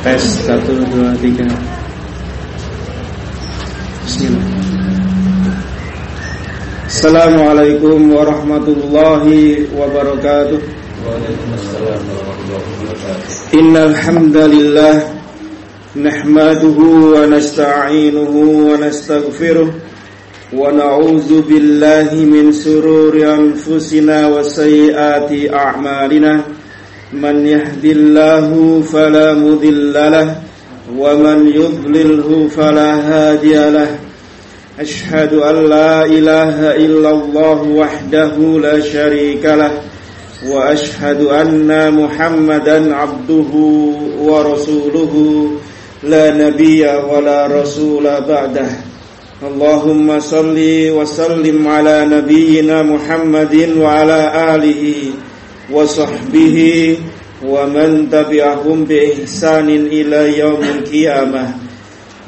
Tes satu dua tiga. Assalamualaikum warahmatullahi wabarakatuh. Waalaikumsalam warahmatullahi wabarakatuh. Nahmaduhu wa nasta'inuhu wa nastaghfiruh wa na'udzu billahi min sururi anfusina wa sayyiati a'malina. Man yahdillahu fala wa man yudlilhu fala. أشهد أن لا إله إلا الله وحده لا شريك له وأشهد أن محمدا عبده ورسوله لا نبي ولا رسول بعده. اللهم صل وسلم على نبينا محمد وعلى آله وصحبه ومن تبعهم بإحسان إلى يوم القيامة.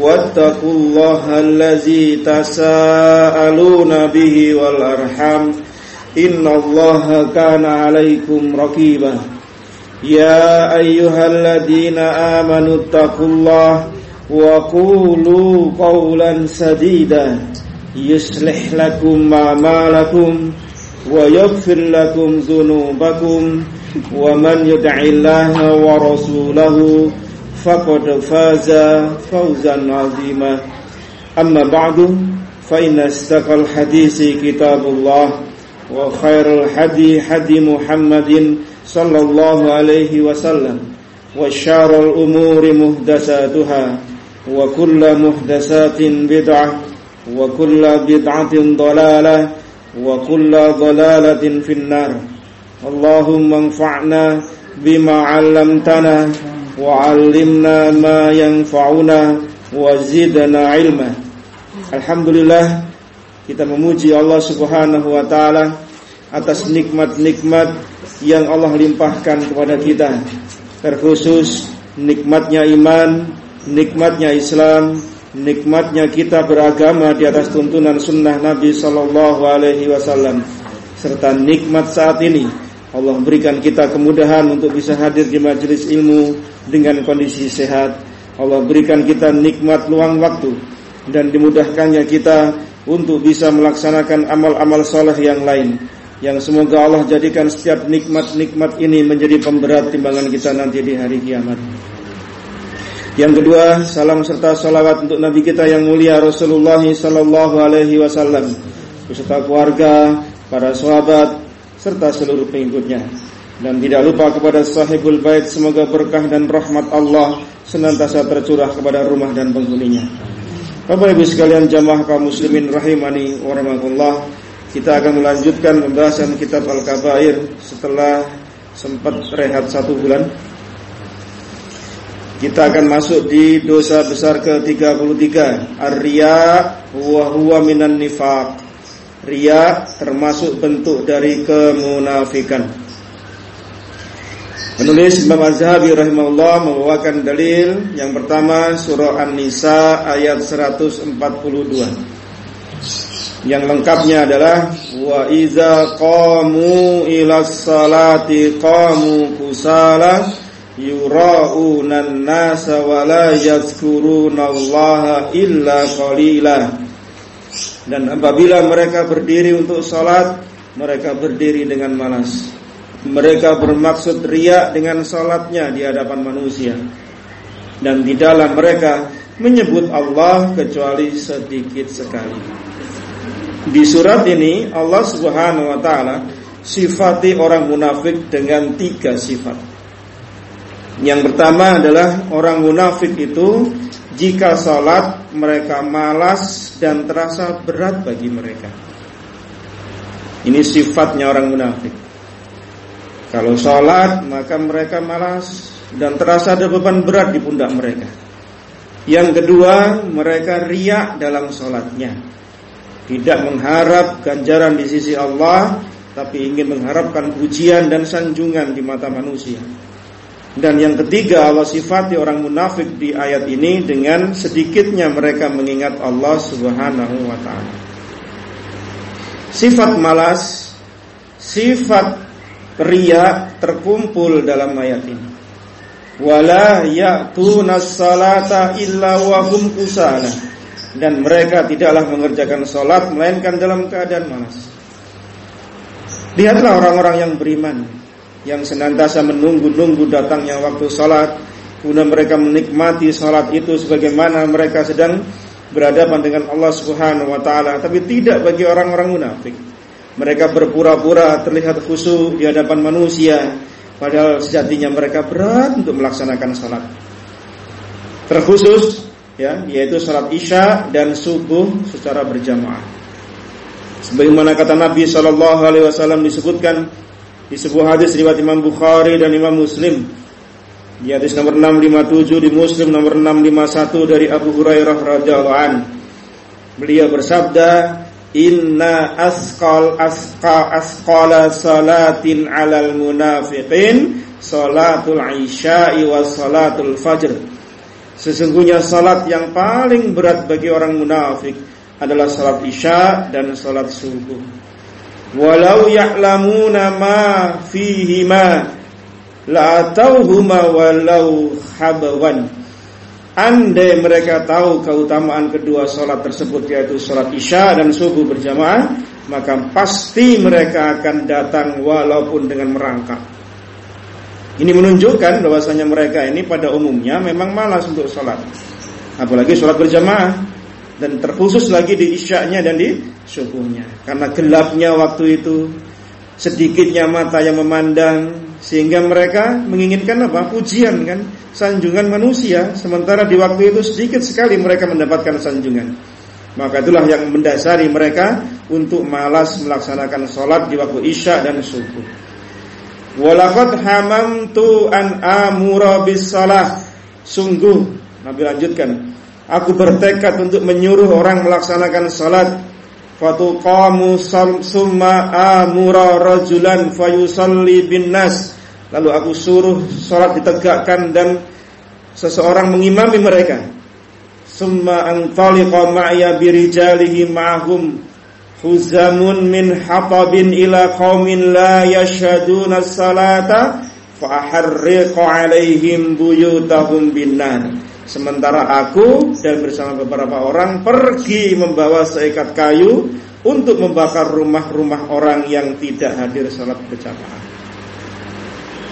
واتقوا الله الذي تساءلون به والأرحام. إن الله كان عليكم رقيبا. يا أيها الذين آمنوا اتقوا الله وقولوا قولا سديدا. يصلح لكم أعمالكم ويغفر لكم ذنوبكم. ومن يدع الله ورسوله فقد فاز فوزا عظيما. أما بعد فإن استقى الحديث كتاب الله وخير الحدي حدي محمد صلى الله عليه وسلم وشار الأمور مهدساتها وكل مهدسات بدعة وكل بدعة ضلالة وكل ضلالة في النار. اللهم انفعنا بما علمتنا وعلمنا ما ينفعنا وزدنا علما Alhamdulillah kita memuji Allah Subhanahu wa taala atas nikmat-nikmat yang Allah limpahkan kepada kita terkhusus nikmatnya iman, nikmatnya Islam, nikmatnya kita beragama di atas tuntunan sunnah Nabi Sallallahu Alaihi Wasallam serta nikmat saat ini Allah berikan kita kemudahan untuk bisa hadir di majelis ilmu dengan kondisi sehat. Allah berikan kita nikmat luang waktu dan dimudahkannya kita untuk bisa melaksanakan amal-amal soleh yang lain. Yang semoga Allah jadikan setiap nikmat-nikmat ini menjadi pemberat timbangan kita nanti di hari kiamat. Yang kedua, salam serta salawat untuk Nabi kita yang mulia Rasulullah Sallallahu Alaihi Wasallam beserta keluarga, para sahabat, serta seluruh pengikutnya dan tidak lupa kepada sahibul bait semoga berkah dan rahmat Allah senantiasa tercurah kepada rumah dan penghuninya. Bapak Ibu sekalian jamaah kaum muslimin rahimani wa. Kita akan melanjutkan pembahasan kitab Al-Kabair setelah sempat rehat satu bulan. Kita akan masuk di dosa besar ke-33 Ar-riya wa huwa minan nifaq Ria termasuk bentuk dari kemunafikan. Penulis Imam Az-Zahabi rahimahullah membawakan dalil yang pertama surah An-Nisa ayat 142. Yang lengkapnya adalah wa iza qamu ila salati qamu kusala yura'unan nasa wa la yadhkurunallaha illa qalila dan apabila mereka berdiri untuk sholat Mereka berdiri dengan malas. Mereka bermaksud riak dengan sholatnya di hadapan manusia. Dan di dalam mereka menyebut Allah kecuali sedikit sekali. Di surat ini Allah subhanahu wa ta'ala sifati orang munafik dengan tiga sifat. Yang pertama adalah orang munafik itu jika sholat mereka malas dan terasa berat bagi mereka. Ini sifatnya orang munafik. Kalau sholat maka mereka malas dan terasa ada beban berat di pundak mereka. Yang kedua, mereka riak dalam sholatnya. Tidak mengharap ganjaran di sisi Allah tapi ingin mengharapkan pujian dan sanjungan di mata manusia. Dan yang ketiga Allah sifati orang munafik di ayat ini dengan sedikitnya mereka mengingat Allah Subhanahu wa taala. Sifat malas, sifat ria terkumpul dalam ayat ini. Wala ya'tuna salata illa wa hum. Dan mereka tidaklah mengerjakan salat melainkan dalam keadaan malas. Lihatlah orang-orang yang beriman Yang senantiasa menunggu-nunggu datangnya waktu sholat Kemudian mereka menikmati sholat itu Sebagaimana mereka sedang berhadapan dengan Allah subhanahu wa ta'ala. Tapi tidak bagi orang-orang munafik. Mereka berpura-pura terlihat khusyuk di hadapan manusia Padahal sejatinya mereka berat untuk melaksanakan sholat Terkhusus ya, yaitu sholat isya dan subuh secara berjamaah. Sebagaimana kata Nabi Shallallahu Alaihi Wasallam disebutkan di sebuah hadis riwayat Imam Bukhari dan Imam Muslim. Di hadis nomor 657 di Muslim nomor 651 dari Abu Hurairah radhiyallahu an. Beliau bersabda, Inna asqal asqa asqala salatin alal munafiqin salatul isya'i wa salatul fajr. Sesungguhnya salat yang paling berat bagi orang munafik adalah salat isya dan salat subuh. Walau ya'lamuna ma fihima la atauhuma walau habawan. Andai mereka tahu keutamaan kedua salat tersebut yaitu salat isya dan subuh berjamaah, maka pasti mereka akan datang walaupun dengan merangkak. Ini menunjukkan bahwasanya mereka ini pada umumnya memang malas untuk sholat Apalagi sholat berjamaah dan terkhusus lagi di isyaknya dan di subuhnya. Karena gelapnya waktu itu sedikitnya mata yang memandang sehingga mereka menginginkan apa? Pujian kan? Sanjungan manusia. Sementara di waktu itu sedikit sekali mereka mendapatkan sanjungan. Maka itulah yang mendasari mereka untuk malas melaksanakan sholat di waktu isya dan subuh. Walaqad hamamtu an amura bis sungguh Nabi lanjutkan Aku bertekad untuk menyuruh orang melaksanakan salat. Fatuqamu summa amura rajulan fayusalli bin nas Lalu aku suruh salat ditegakkan dan seseorang mengimami mereka. Summa antaliqa ma'ya birijalihi ma'hum Huzamun min hatabin ila qaumin la yashaduna salata Fa aharriqa alaihim buyutahum bin nar Sementara aku dan bersama beberapa orang pergi membawa seikat kayu untuk membakar rumah-rumah orang yang tidak hadir salat berjamaah.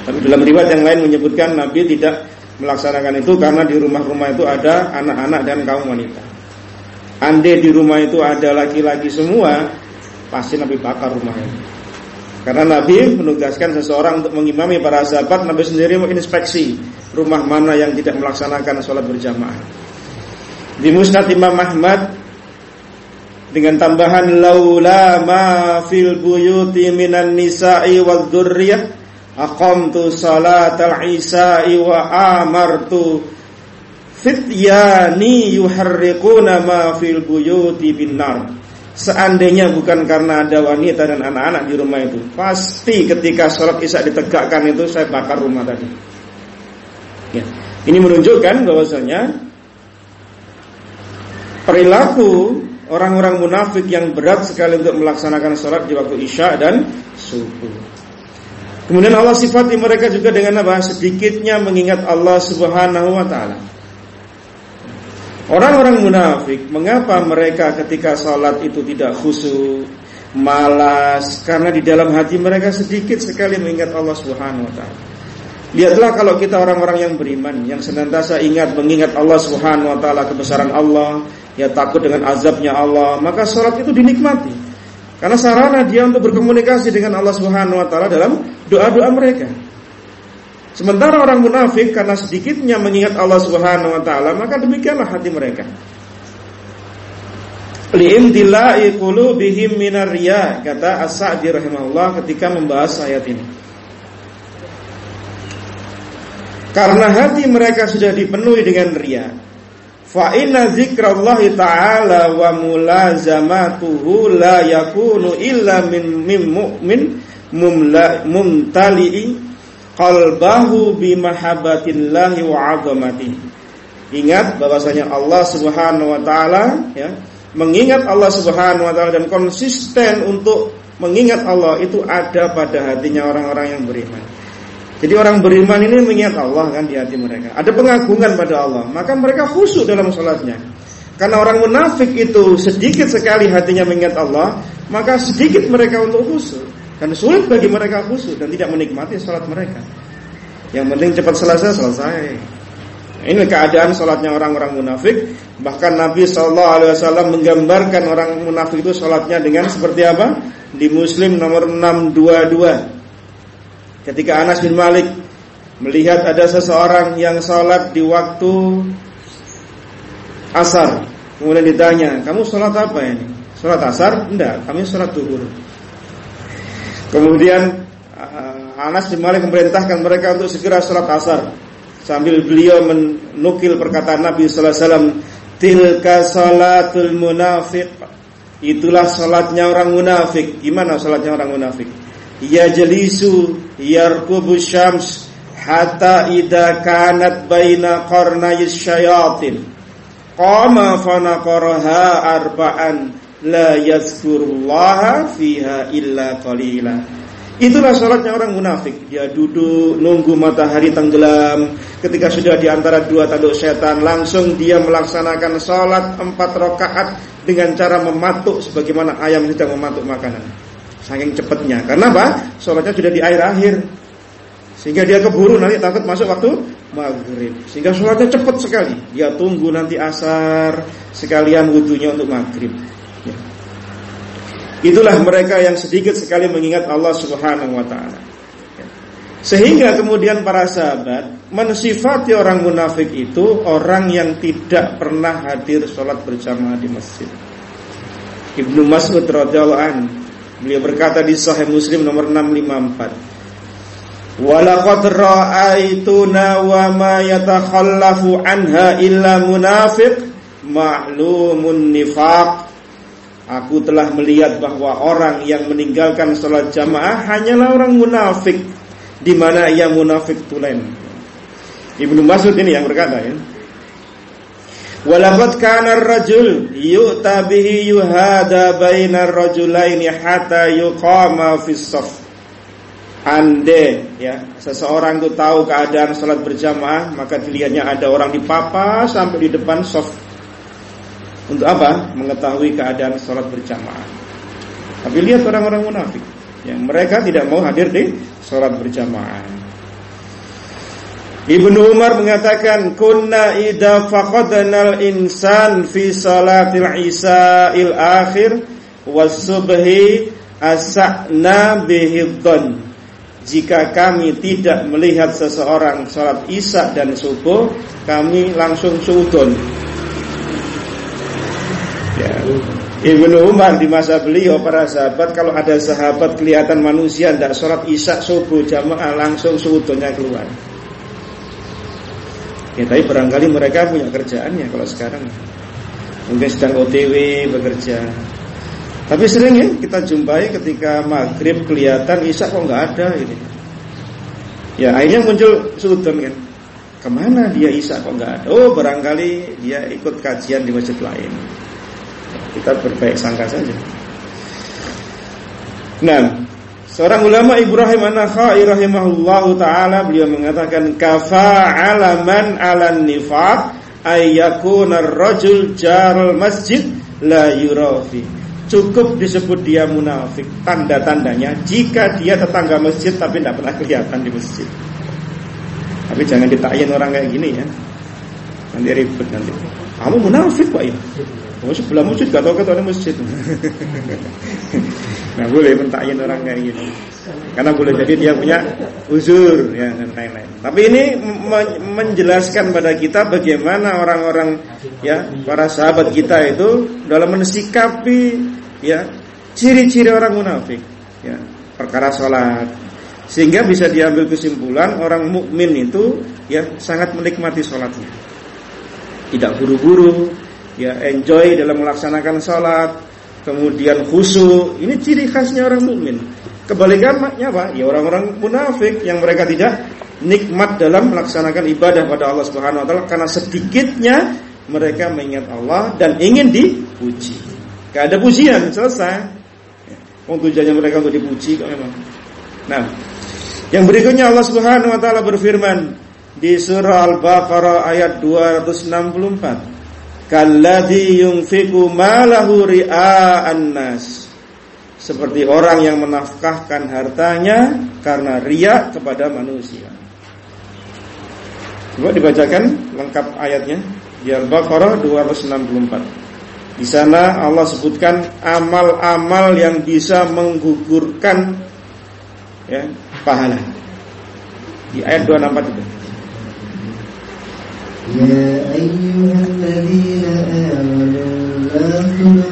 Tapi dalam riwayat yang lain menyebutkan Nabi tidak melaksanakan itu karena di rumah-rumah itu ada anak-anak dan kaum wanita. Andai di rumah itu ada laki-laki semua, pasti Nabi bakar rumah itu. Karena Nabi menugaskan seseorang untuk mengimami para sahabat, Nabi sendiri menginspeksi rumah mana yang tidak melaksanakan sholat berjamaah. Di Musnad Imam Ahmad dengan tambahan laula ma fil buyuti minan nisa'i wal dzurriyyah aqamtu salatal isa'i wa amartu fityani yuharriquna ma fil buyuti bin nar Seandainya bukan karena ada wanita dan anak-anak di rumah itu Pasti ketika sholat isya ditegakkan itu Saya bakar rumah tadi Ya. Ini menunjukkan bahwasanya perilaku orang-orang munafik yang berat sekali untuk melaksanakan sholat di waktu isya dan subuh. Kemudian Allah sifati mereka juga dengan apa? Sedikitnya mengingat Allah Subhanahu wa taala. Orang-orang munafik, mengapa mereka ketika sholat itu tidak khusyuk, malas? Karena di dalam hati mereka sedikit sekali mengingat Allah Subhanahu wa taala. Lihatlah kalau kita orang-orang yang beriman Yang senantiasa ingat mengingat Allah subhanahu wa ta'ala Kebesaran Allah Ya takut dengan azabnya Allah Maka sholat itu dinikmati Karena sarana dia untuk berkomunikasi dengan Allah Subhanahu wa taala dalam doa-doa mereka. Sementara orang munafik karena sedikitnya mengingat Allah Subhanahu wa taala, maka demikianlah hati mereka. Li'imtila'i qulubihim minar riya kata As-Sa'di rahimahullah ketika membahas ayat ini. Karena hati mereka sudah dipenuhi dengan ria, Fa inna ta'ala wa mulazamatuhu la yakunu illa min min mu'min mumtali'i qalbahu bi mahabbatillahi wa 'azamatihi. Ingat bahwasanya Allah Subhanahu wa taala ya, mengingat Allah Subhanahu wa taala dan konsisten untuk mengingat Allah itu ada pada hatinya orang-orang yang beriman. Jadi orang beriman ini mengingat Allah kan di hati mereka. Ada pengagungan pada Allah, maka mereka khusyuk dalam sholatnya. Karena orang munafik itu sedikit sekali hatinya mengingat Allah, maka sedikit mereka untuk khusyuk. Dan sulit bagi mereka khusyuk dan tidak menikmati sholat mereka. Yang penting cepat selesai selesai. Ini keadaan sholatnya orang-orang munafik. Bahkan Nabi Shallallahu Alaihi Wasallam menggambarkan orang munafik itu sholatnya dengan seperti apa? Di Muslim nomor 622 Ketika Anas bin Malik melihat ada seseorang yang sholat di waktu asar, kemudian ditanya, kamu sholat apa ini? Sholat asar? Enggak, kami sholat duhur. Kemudian uh, Anas bin Malik memerintahkan mereka untuk segera sholat asar sambil beliau menukil perkataan Nabi Sallallahu Alaihi Wasallam, tilka sholatul munafik. Itulah sholatnya orang munafik. Gimana sholatnya orang munafik? yajlisu yarkubu syams hatta idza kanat baina qarnay syayatin qama fa naqaraha arba'an la yazkurullaha fiha illa qalila Itulah sholatnya orang munafik Dia duduk nunggu matahari tenggelam Ketika sudah di antara dua tanduk setan Langsung dia melaksanakan sholat empat rakaat Dengan cara mematuk Sebagaimana ayam sedang mematuk makanan Saking cepatnya. Karena apa? Sholatnya sudah di air akhir. Sehingga dia keburu nanti takut masuk waktu maghrib. Sehingga sholatnya cepat sekali. Dia tunggu nanti asar sekalian wudhunya untuk maghrib. Itulah mereka yang sedikit sekali mengingat Allah Subhanahu Wa Taala. Sehingga kemudian para sahabat mensifati orang munafik itu orang yang tidak pernah hadir sholat berjamaah di masjid. Ibnu Mas'ud radhiyallahu anhu Beliau berkata di Sahih Muslim nomor 654. Walaqad ra'aituna wa ma yatakhallafu anha illa munafiq ma'lumun nifaq. Aku telah melihat bahwa orang yang meninggalkan sholat jamaah hanyalah orang munafik di mana ia munafik tulen. Ibnu Mas'ud ini yang berkata ya. Walaqad kana ar-rajul yu'ta bihi yuhada bainar rajulaini hatta yuqama fi shaf. Ande ya, seseorang itu tahu keadaan salat berjamaah, maka dilihatnya ada orang di papa sampai di depan soft. Untuk apa? Mengetahui keadaan salat berjamaah. Tapi lihat orang-orang munafik yang mereka tidak mau hadir di salat berjamaah. Ibnu Umar mengatakan kunna idza faqadnal insan fi salatil isa'il akhir was subhi asa'na bihiddan jika kami tidak melihat seseorang salat isya dan subuh kami langsung sudon ya. Ibnu Umar di masa beliau para sahabat kalau ada sahabat kelihatan manusia tidak sholat isya subuh jamaah langsung sudonnya keluar. Ya tapi barangkali mereka punya kerjaannya kalau sekarang. Mungkin sedang OTW bekerja. Tapi sering ya kita jumpai ketika maghrib kelihatan Isya kok nggak ada ini. Ya akhirnya muncul sudut kan. Ke mana dia Isya kok nggak ada? Oh barangkali dia ikut kajian di masjid lain Kita berbaik sangka saja Nah Seorang ulama Ibrahim An-Nakhai rahimahullahu taala beliau mengatakan kafa alaman ala nifaq ayyakuna ar-rajul jarul masjid la yurafi. Cukup disebut dia munafik. Tanda-tandanya jika dia tetangga masjid tapi tidak pernah kelihatan di masjid. Tapi jangan ditayin orang kayak gini ya. Nanti ribet nanti. Kamu munafik Pak ya? Oh sebelah masjid gak tau ketemu masjid. nah boleh mentakyin orang kayak gitu. Karena boleh jadi dia punya uzur ya dan lain-lain. Tapi ini menjelaskan pada kita bagaimana orang-orang ya para sahabat kita itu dalam mensikapi ya ciri-ciri orang munafik ya perkara sholat sehingga bisa diambil kesimpulan orang mukmin itu ya sangat menikmati sholatnya tidak buru-buru ya enjoy dalam melaksanakan sholat kemudian khusyuk ini ciri khasnya orang mukmin kebalikannya apa ya orang-orang munafik yang mereka tidak nikmat dalam melaksanakan ibadah pada Allah Subhanahu wa taala karena sedikitnya mereka mengingat Allah dan ingin dipuji. Gak ada pujian selesai. Oh, tujuannya mereka untuk dipuji kok memang. Nah, yang berikutnya Allah Subhanahu wa taala berfirman di surah Al-Baqarah ayat 264. Kalladzi yunfiqu malahu ria'an nas. Seperti orang yang menafkahkan hartanya karena riak kepada manusia. Coba dibacakan lengkap ayatnya di Al-Baqarah 264. Di sana Allah sebutkan amal-amal yang bisa menggugurkan ya, pahala. Di ayat 264 itu. Ya ayyuhalladzina amanu la tunfiqu sadaqatikum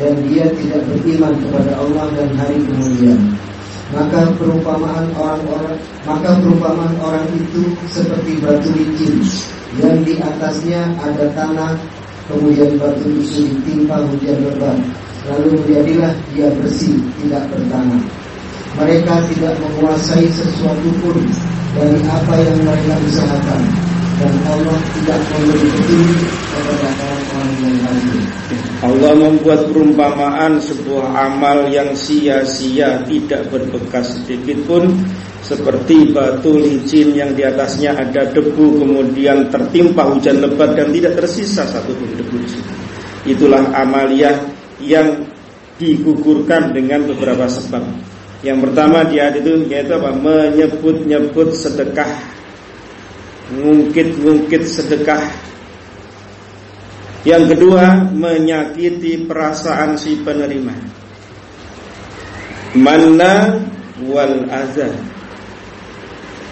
dan dia tidak beriman kepada Allah dan hari kemudian. Maka perumpamaan orang-orang maka perumpamaan orang itu seperti batu licin yang di atasnya ada tanah kemudian batu itu ditimpa hujan lebat. Lalu menjadilah dia bersih tidak bertanah. Mereka tidak menguasai sesuatu pun dari apa yang mereka usahakan. Dan Allah tidak memberi petunjuk kepada kafir. Allah membuat perumpamaan sebuah amal yang sia-sia tidak berbekas sedikit pun seperti batu licin yang di atasnya ada debu kemudian tertimpa hujan lebat dan tidak tersisa satu pun debu di. Itulah amalia yang digugurkan dengan beberapa sebab. Yang pertama dia itu yaitu apa? Menyebut-nyebut sedekah ngungkit-ngungkit sedekah. Yang kedua, menyakiti perasaan si penerima. Mana wal azan.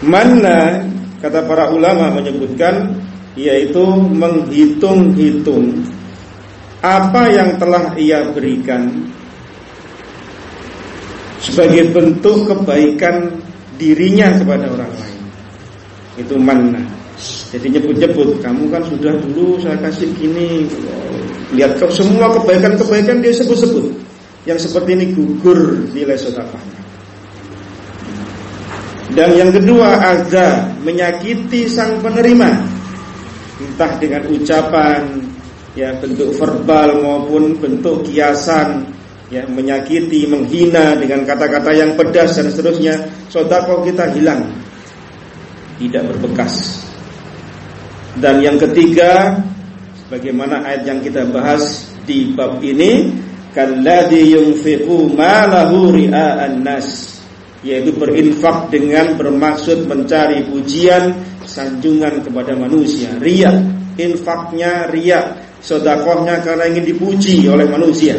Mana kata para ulama menyebutkan yaitu menghitung-hitung apa yang telah ia berikan sebagai bentuk kebaikan dirinya kepada orang lain itu mana jadi nyebut-nyebut kamu kan sudah dulu saya kasih gini. Lihat ke semua kebaikan-kebaikan dia sebut-sebut. Yang seperti ini gugur nilai sedekahnya. Dan yang kedua ada menyakiti sang penerima. Entah dengan ucapan ya bentuk verbal maupun bentuk kiasan ya menyakiti menghina dengan kata-kata yang pedas dan seterusnya sodako kita hilang. Tidak berbekas. Dan yang ketiga, bagaimana ayat yang kita bahas di bab ini, kalladzi yunfiqu malahu ria'an nas, yaitu berinfak dengan bermaksud mencari pujian, sanjungan kepada manusia. Ria, infaknya ria, sodakohnya karena ingin dipuji oleh manusia.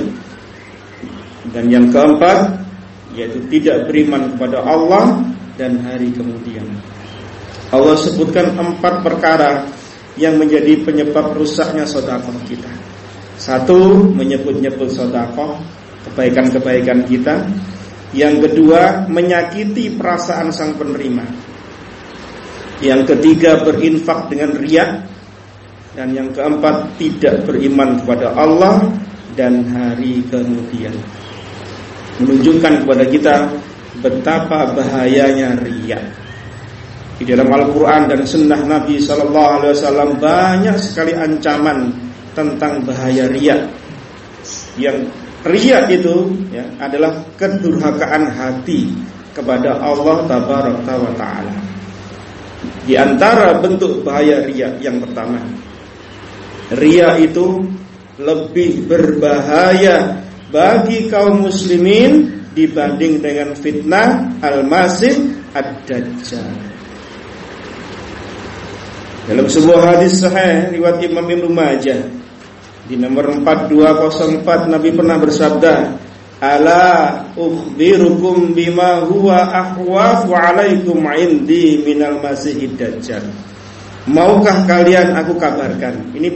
Dan yang keempat, yaitu tidak beriman kepada Allah dan hari kemudian. Allah sebutkan empat perkara yang menjadi penyebab rusaknya sodakoh kita. Satu, menyebut-nyebut sodakoh, kebaikan-kebaikan kita. Yang kedua, menyakiti perasaan sang penerima. Yang ketiga, berinfak dengan riak. Dan yang keempat, tidak beriman kepada Allah dan hari kemudian. Menunjukkan kepada kita betapa bahayanya riak. Di dalam Al-Quran dan Sunnah Nabi Sallallahu Alaihi Wasallam banyak sekali ancaman tentang bahaya riak. Yang riak itu ya, adalah kedurhakaan hati kepada Allah Tabaraka wa Taala. Di antara bentuk bahaya riak yang pertama, riak itu lebih berbahaya bagi kaum muslimin dibanding dengan fitnah al-masih ad-dajjal. Dalam sebuah hadis sahih riwayat Imam Ibnu Majah di nomor 4204 Nabi pernah bersabda, "Ala ukhbirukum bima huwa ahwafu alaikum indi minal masihid dajjal." Maukah kalian aku kabarkan? Ini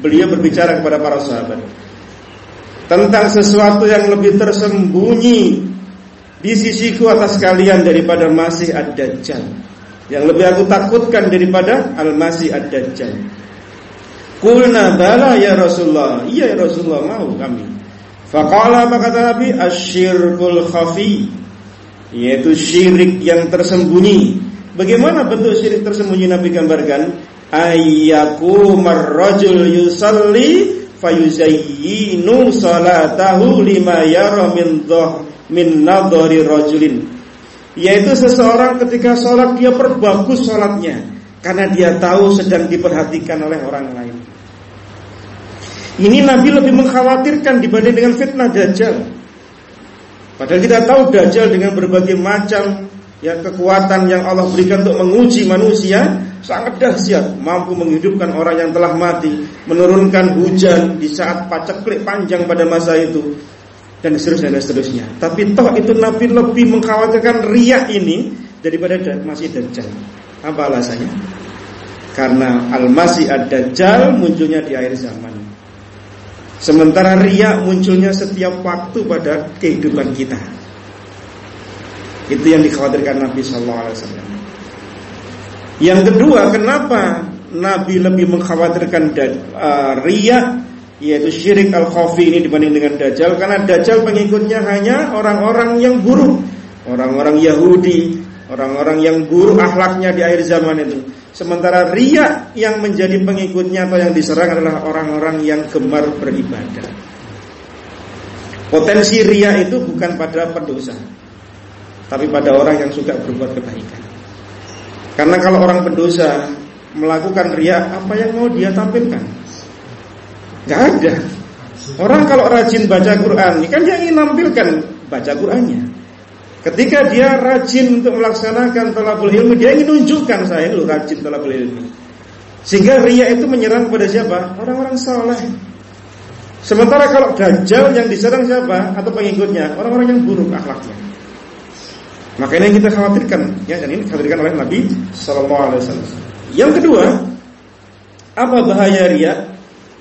beliau berbicara kepada para sahabat tentang sesuatu yang lebih tersembunyi di sisiku atas kalian daripada masih ad-dajjal. Yang lebih aku takutkan daripada Al-Masih Ad-Dajjal. Kulna bala ya Rasulullah. Iya ya Rasulullah mau kami. Faqala apa kata Nabi Asyirkul khafi Yaitu syirik yang tersembunyi. Bagaimana bentuk syirik tersembunyi Nabi gambarkan? Ayyaku marrajul yusalli Fayuzayyinu salatahu lima yara min, min nadhari rajulin yaitu seseorang ketika sholat dia perbagus sholatnya. Karena dia tahu sedang diperhatikan oleh orang lain. Ini Nabi lebih mengkhawatirkan dibanding dengan fitnah Dajjal. Padahal kita tahu Dajjal dengan berbagai macam ya kekuatan yang Allah berikan untuk menguji manusia sangat dahsyat. Mampu menghidupkan orang yang telah mati menurunkan hujan di saat paceklik panjang pada masa itu dan seterusnya dan seterusnya. Tapi toh itu Nabi lebih mengkhawatirkan riak ini daripada masih dajjal. Apa alasannya? Karena al-masih ad-dajjal munculnya di akhir zaman. Sementara riak munculnya setiap waktu pada kehidupan kita. Itu yang dikhawatirkan Nabi Sallallahu Alaihi Wasallam. Yang kedua, kenapa Nabi lebih mengkhawatirkan uh, riak yaitu syirik al-khafi ini dibanding dengan dajjal karena dajjal pengikutnya hanya orang-orang yang buruk, orang-orang Yahudi, orang-orang yang buruk akhlaknya di akhir zaman itu. Sementara ria yang menjadi pengikutnya atau yang diserang adalah orang-orang yang gemar beribadah. Potensi ria itu bukan pada pendosa, tapi pada orang yang suka berbuat kebaikan. Karena kalau orang pendosa melakukan ria, apa yang mau dia tampilkan? Gak ada. Orang kalau rajin baca Quran, kan dia ingin menampilkan baca Qurannya. Ketika dia rajin untuk melaksanakan tolabul ilmu, dia ingin tunjukkan saya lu rajin tolabul ilmu. Sehingga ria itu menyerang kepada siapa? Orang-orang saleh. Sementara kalau dajjal yang diserang siapa? Atau pengikutnya? Orang-orang yang buruk akhlaknya. Makanya kita khawatirkan, ya, dan ini dikhawatirkan oleh Nabi Sallallahu Alaihi Wasallam. Yang kedua, apa bahaya ria?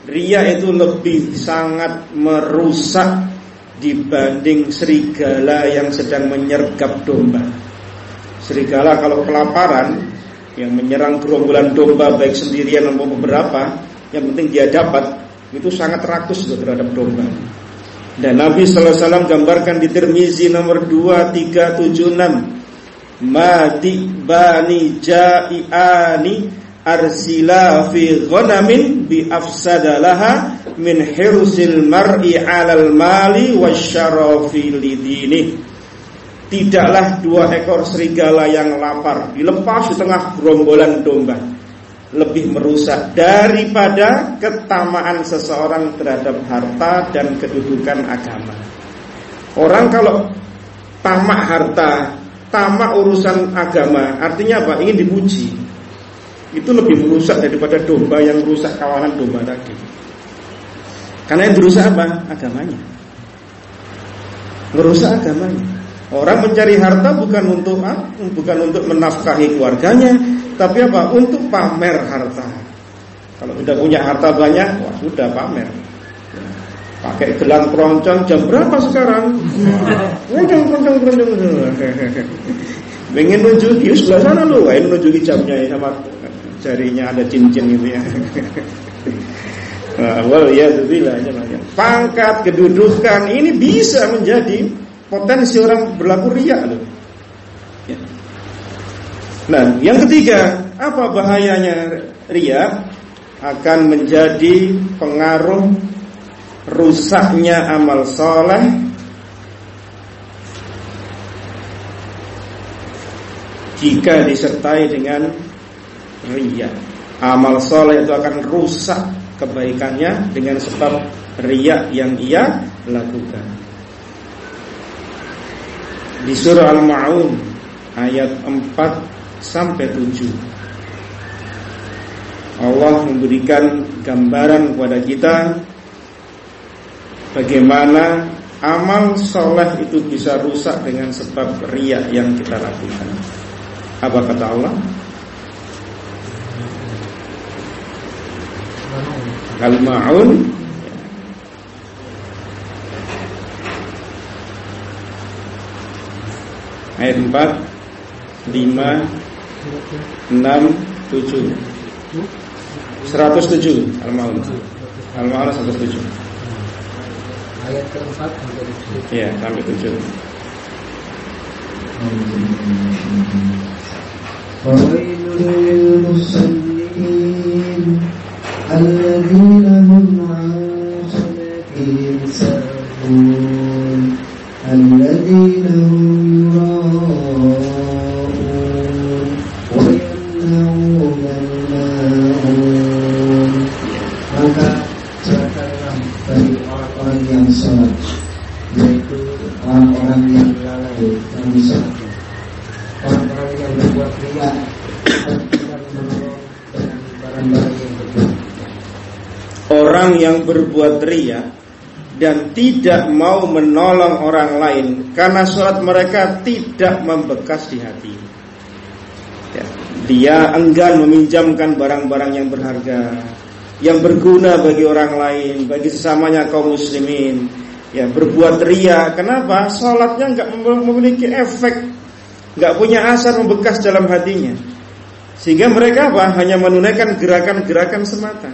Ria itu lebih sangat merusak dibanding serigala yang sedang menyergap domba. Serigala kalau kelaparan yang menyerang gerombolan domba baik sendirian maupun beberapa, yang penting dia dapat itu sangat rakus terhadap domba. Dan Nabi Sallallahu Alaihi Wasallam gambarkan di Tirmizi nomor 2376 Mati bani ja'iani arsila fi ghanamin bi afsadalaha min hirsil mar'i 'alal mali wasyarafi lidini Tidaklah dua ekor serigala yang lapar dilepas di tengah gerombolan domba lebih merusak daripada ketamaan seseorang terhadap harta dan kedudukan agama. Orang kalau tamak harta, tamak urusan agama, artinya apa? Ingin dipuji itu lebih merusak daripada domba yang merusak kawanan domba tadi. Karena yang merusak apa? Agamanya. Merusak agamanya. Orang mencari harta bukan untuk bukan untuk menafkahi keluarganya, tapi apa? Untuk pamer harta. Kalau sudah punya harta banyak, wah sudah pamer. Pakai gelang keroncong jam berapa sekarang? Keroncong, keroncong, keroncong. Pengen nunjuki sebelah sana lu, ini nunjuki jamnya ya sama jarinya ada cincin gitu ya. Nah, well ya Pangkat, kedudukan ini bisa menjadi potensi orang berlaku riak loh. Ya. Nah, yang ketiga, apa bahayanya ria? Akan menjadi pengaruh rusaknya amal soleh jika disertai dengan ria. Amal soleh itu akan rusak kebaikannya dengan sebab ria yang ia lakukan di surah Al-Ma'un ayat 4 sampai 7. Allah memberikan gambaran kepada kita bagaimana amal soleh itu bisa rusak dengan sebab riak yang kita lakukan. Apa kata Allah? kalmaun ayat 4 5 6 7 107 Almaun. Almaun 107 Ayat keempat sampai tujuh. ya sampai tujuh. Oh, my God, الذين riak dan tidak mau menolong orang lain karena sholat mereka tidak membekas di hati. Ya, dia enggan meminjamkan barang-barang yang berharga, yang berguna bagi orang lain, bagi sesamanya kaum muslimin. Ya, berbuat ria. Kenapa? Sholatnya nggak memiliki efek, nggak punya asar membekas dalam hatinya. Sehingga mereka apa? Hanya menunaikan gerakan-gerakan semata.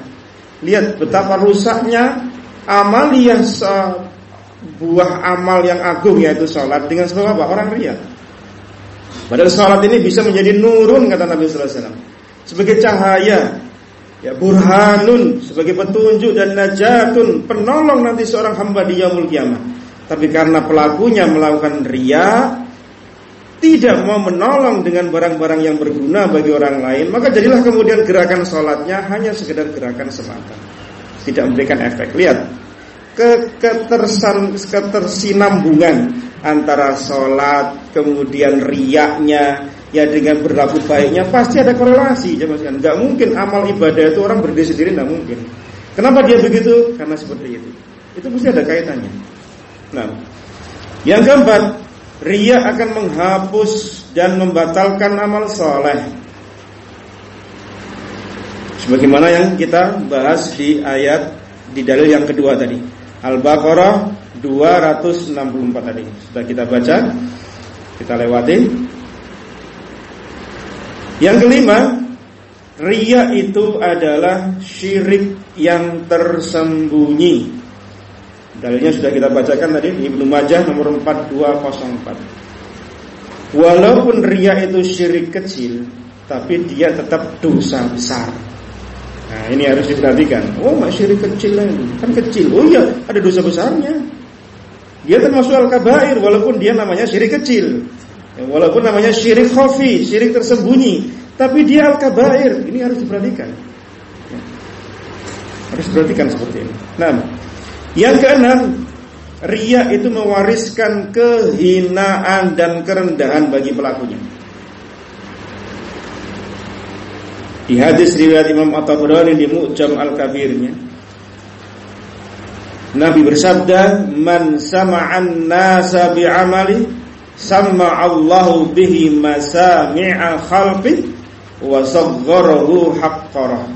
Lihat betapa rusaknya amaliyah buah amal yang agung yaitu sholat dengan sebab apa? Orang ria. Padahal sholat ini bisa menjadi nurun kata Nabi Sallallahu Alaihi Wasallam sebagai cahaya, ya burhanun sebagai petunjuk dan najatun penolong nanti seorang hamba di yaumul kiamah. Tapi karena pelakunya melakukan ria, tidak mau menolong dengan barang-barang yang berguna bagi orang lain, maka jadilah kemudian gerakan sholatnya hanya sekedar gerakan semata tidak memberikan efek. Lihat ke ketersan ketersinambungan antara sholat kemudian riaknya ya dengan berlaku baiknya pasti ada korelasi jemaah sekalian. Gak mungkin amal ibadah itu orang berdiri sendiri nggak mungkin. Kenapa dia begitu? Karena seperti itu. Itu mesti ada kaitannya. Nah, yang keempat, riak akan menghapus dan membatalkan amal soleh. Sebagaimana yang kita bahas di ayat di dalil yang kedua tadi. Al-Baqarah 264 tadi. Sudah kita baca, kita lewati. Yang kelima, ria itu adalah syirik yang tersembunyi. Dalilnya sudah kita bacakan tadi di Ibnu Majah nomor 4204. Walaupun ria itu syirik kecil, tapi dia tetap dosa besar. Nah ini harus diperhatikan. Oh syirik kecil lagi, kan kecil. Oh iya ada dosa besarnya. Dia termasuk al-kabair walaupun dia namanya syirik kecil. Ya, walaupun namanya syirik khafi, syirik tersembunyi, tapi dia al-kabair. Ini harus diperhatikan. Ya. Harus diperhatikan seperti ini. Nah, yang keenam, ria itu mewariskan kehinaan dan kerendahan bagi pelakunya. Di hadis riwayat Imam At-Tabrani di Mu'jam Al-Kabirnya Nabi bersabda, "Man sama'an nasa bi'amali sama Allahu bihi masami'a khalqi wa sagharahu haqqara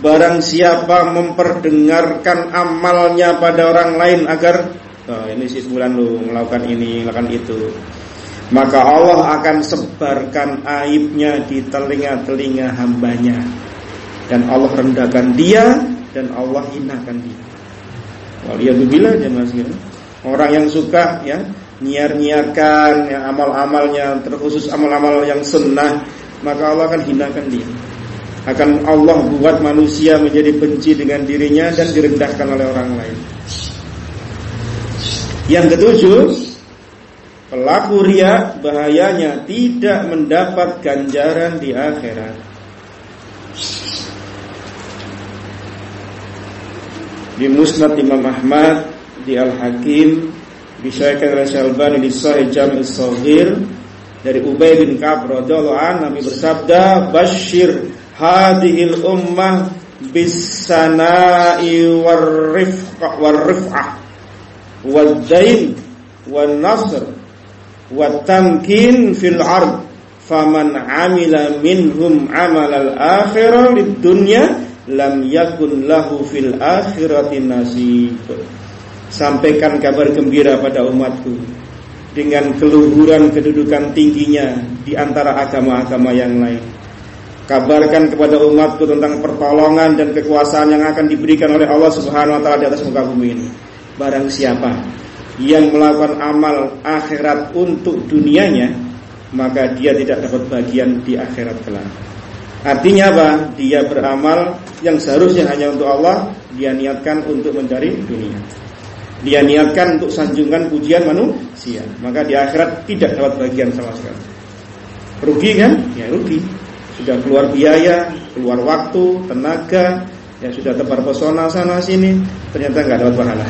barang siapa memperdengarkan amalnya pada orang lain agar oh, ini si bulan lu melakukan ini melakukan itu maka Allah akan sebarkan aibnya di telinga-telinga hambanya. Dan Allah rendahkan dia dan Allah hinakan dia. Waliyadzubillah jemaah sekalian. Orang yang suka ya nyiar-nyiarkan yang amal-amalnya terkhusus amal-amal yang sunnah maka Allah akan hinakan dia. Akan Allah buat manusia menjadi benci dengan dirinya dan direndahkan oleh orang lain. Yang ketujuh pelaku ria bahayanya tidak mendapat ganjaran di akhirat. Di Musnad Imam Ahmad di Al Hakim disyaikkan oleh Syalbani di Sahih Jami' Sahir dari Ubay bin Ka'ab radhiyallahu Nabi bersabda basyir hadhil ummah bisana'i warrifqa warrif'ah wad-dain wan wat tamkin fil ard faman amila minhum amal al-akhirah lid dunya lam yakun lahu fil akhirati nasib Sampaikan kabar gembira pada umatku dengan keluhuran kedudukan tingginya di antara agama-agama yang lain. Kabarkan kepada umatku tentang pertolongan dan kekuasaan yang akan diberikan oleh Allah Subhanahu wa taala di atas muka bumi ini. Barang siapa yang melakukan amal akhirat untuk dunianya, maka dia tidak dapat bagian di akhirat kelak. Artinya apa? Dia beramal yang seharusnya hanya untuk Allah, dia niatkan untuk mencari dunia dia niatkan untuk sanjungan pujian manusia, maka di akhirat tidak dapat bagian sama sekali. Rugi kan? Ya rugi. Sudah keluar biaya, keluar waktu, tenaga, ya sudah tebar pesona sana sini, ternyata nggak dapat pahala.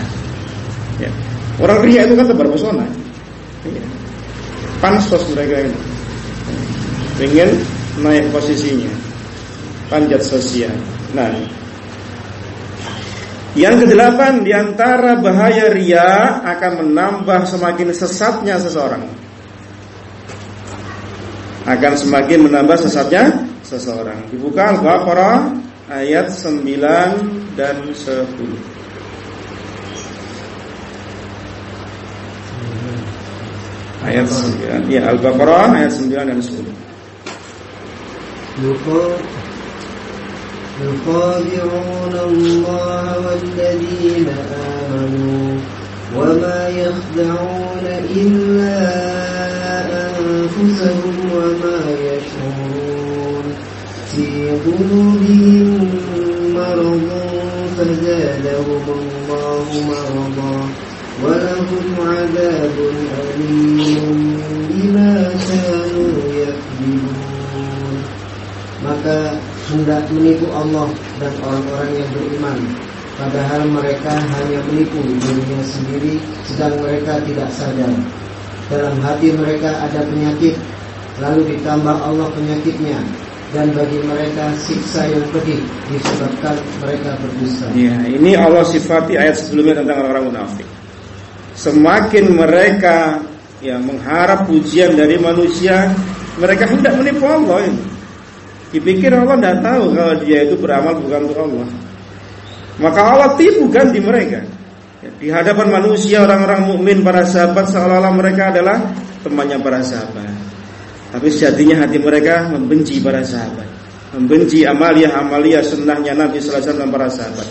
Orang ria itu kan tebar pesona. Ya. Pansos mereka ini. Ingin naik posisinya. Panjat sosial. Nah, yang kedelapan di antara bahaya ria akan menambah semakin sesatnya seseorang. Akan semakin menambah sesatnya seseorang. Dibuka Al-Baqarah ayat 9 dan 10. Ayat 9. Ya, Al-Baqarah ayat 9 dan 10. يخادعون الله والذين آمنوا وما يخدعون إلا أنفسهم وما يشعرون في قلوبهم مرض فزادهم الله مرضا ولهم عذاب أليم بما كانوا يكذبون maka hendak menipu Allah dan orang-orang yang beriman padahal mereka hanya menipu dirinya sendiri sedang mereka tidak sadar dalam hati mereka ada penyakit lalu ditambah Allah penyakitnya dan bagi mereka siksa yang pedih disebabkan mereka berdusta. Ya, ini Allah sifati ayat sebelumnya tentang orang-orang munafik. Semakin mereka ya mengharap pujian dari manusia, mereka hendak menipu Allah ini. Dipikir Allah tidak tahu kalau dia itu beramal bukan untuk Allah. Maka Allah tipu ganti mereka. Di hadapan manusia orang-orang mukmin para sahabat seolah-olah mereka adalah temannya para sahabat. Tapi sejatinya hati mereka membenci para sahabat, membenci amalia-amalia sunnahnya Nabi Sallallahu Alaihi Wasallam para sahabat.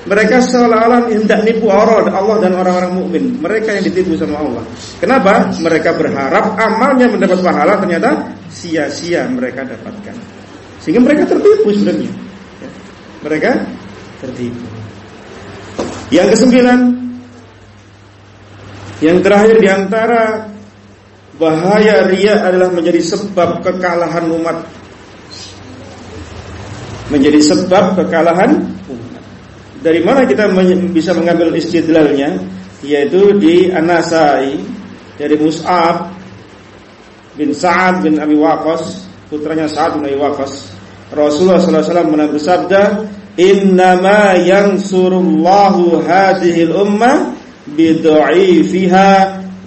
Mereka seolah-olah hendak nipu Allah dan orang-orang mukmin. Mereka yang ditipu sama Allah. Kenapa? Mereka berharap amalnya mendapat pahala, ternyata sia-sia mereka dapatkan. Sehingga mereka tertipu sebenarnya. Ya. Mereka tertipu. Yang kesembilan, yang terakhir di antara bahaya ria adalah menjadi sebab kekalahan umat. Menjadi sebab kekalahan umat. Dari mana kita bisa mengambil istidlalnya? Yaitu di Anasai dari Mus'ab bin Sa'ad bin Abi Waqqas putranya Sa'ad bin Waqqas. Rasulullah sallallahu alaihi wasallam bersabda, "Innama yansurullahu hadhil ummah bidha'ifiha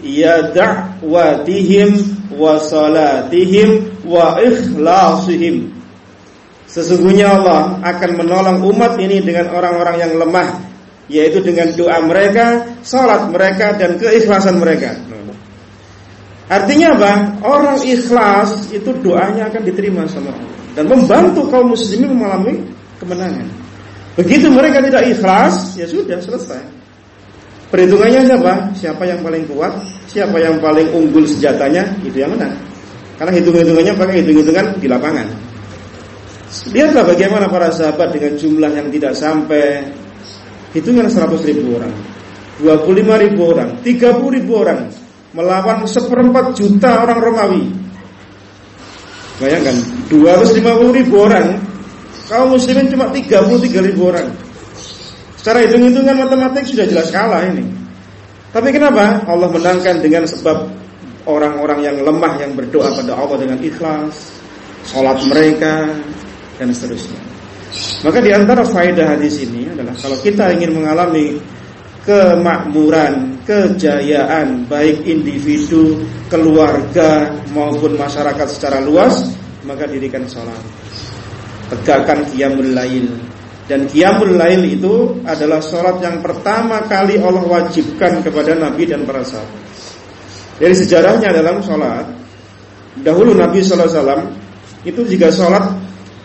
ya da'watihim wa salatihim wa ikhlasihim. Sesungguhnya Allah akan menolong umat ini dengan orang-orang yang lemah yaitu dengan doa mereka, salat mereka dan keikhlasan mereka. Artinya apa? Orang ikhlas itu doanya akan diterima sama Allah dan membantu kaum muslimin mengalami kemenangan. Begitu mereka tidak ikhlas, ya sudah selesai. Perhitungannya siapa? Siapa yang paling kuat, siapa yang paling unggul senjatanya, itu yang menang. Karena hitung-hitungannya pakai hitung-hitungan di lapangan. Lihatlah bagaimana para sahabat dengan jumlah yang tidak sampai hitungan 100 ribu orang, 25 ribu orang, 30 ribu orang melawan seperempat juta orang Romawi. Bayangkan 250 ribu orang kaum muslimin cuma 33 ribu orang Secara hitung-hitungan matematik sudah jelas kalah ini Tapi kenapa? Allah menangkan dengan sebab Orang-orang yang lemah yang berdoa pada Allah dengan ikhlas Sholat mereka Dan seterusnya Maka di antara faedah hadis ini adalah Kalau kita ingin mengalami kemakmuran, kejayaan baik individu, keluarga maupun masyarakat secara luas, maka dirikan sholat. Tegakkan qiyamul lail. Dan qiyamul lail itu adalah sholat yang pertama kali Allah wajibkan kepada Nabi dan para sahabat. Dari sejarahnya dalam sholat, dahulu Nabi SAW itu jika sholat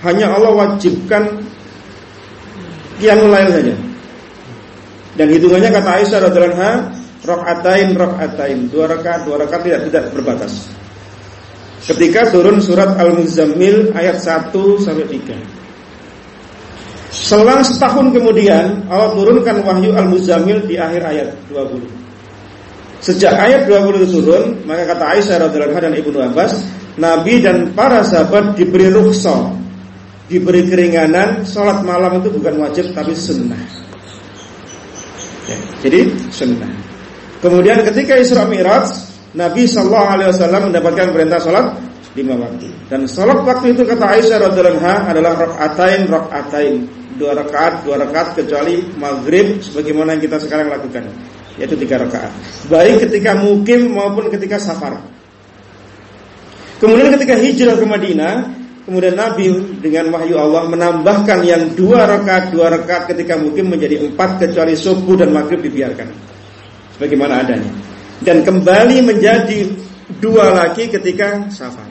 hanya Allah wajibkan qiyamul lail saja. Dan hitungannya kata Aisyah radhiallahu anha, rakaatain rakaatain, dua rakaat dua rakaat tidak tidak berbatas. Ketika turun surat Al-Muzammil ayat 1 sampai 3. Selang setahun kemudian Allah turunkan wahyu Al-Muzammil di akhir ayat 20. Sejak ayat 20 itu turun, maka kata Aisyah radhiallahu anha dan Ibnu Abbas, Nabi dan para sahabat diberi rukhsah, diberi keringanan, sholat malam itu bukan wajib tapi sunnah. Ya, jadi sunnah. Kemudian ketika Isra Mi'raj, Nabi Wasallam mendapatkan perintah sholat lima waktu. Dan sholat waktu itu kata Aisyah radhiallahu anha adalah rokaatain rokaatain dua rakaat dua rakaat kecuali maghrib sebagaimana yang kita sekarang lakukan yaitu tiga rakaat. Baik ketika mukim maupun ketika safar. Kemudian ketika hijrah ke Madinah, Kemudian Nabi dengan wahyu Allah menambahkan yang dua rakaat dua rakaat ketika mungkin menjadi empat kecuali subuh dan maghrib dibiarkan, sebagaimana adanya. Dan kembali menjadi dua lagi ketika safar.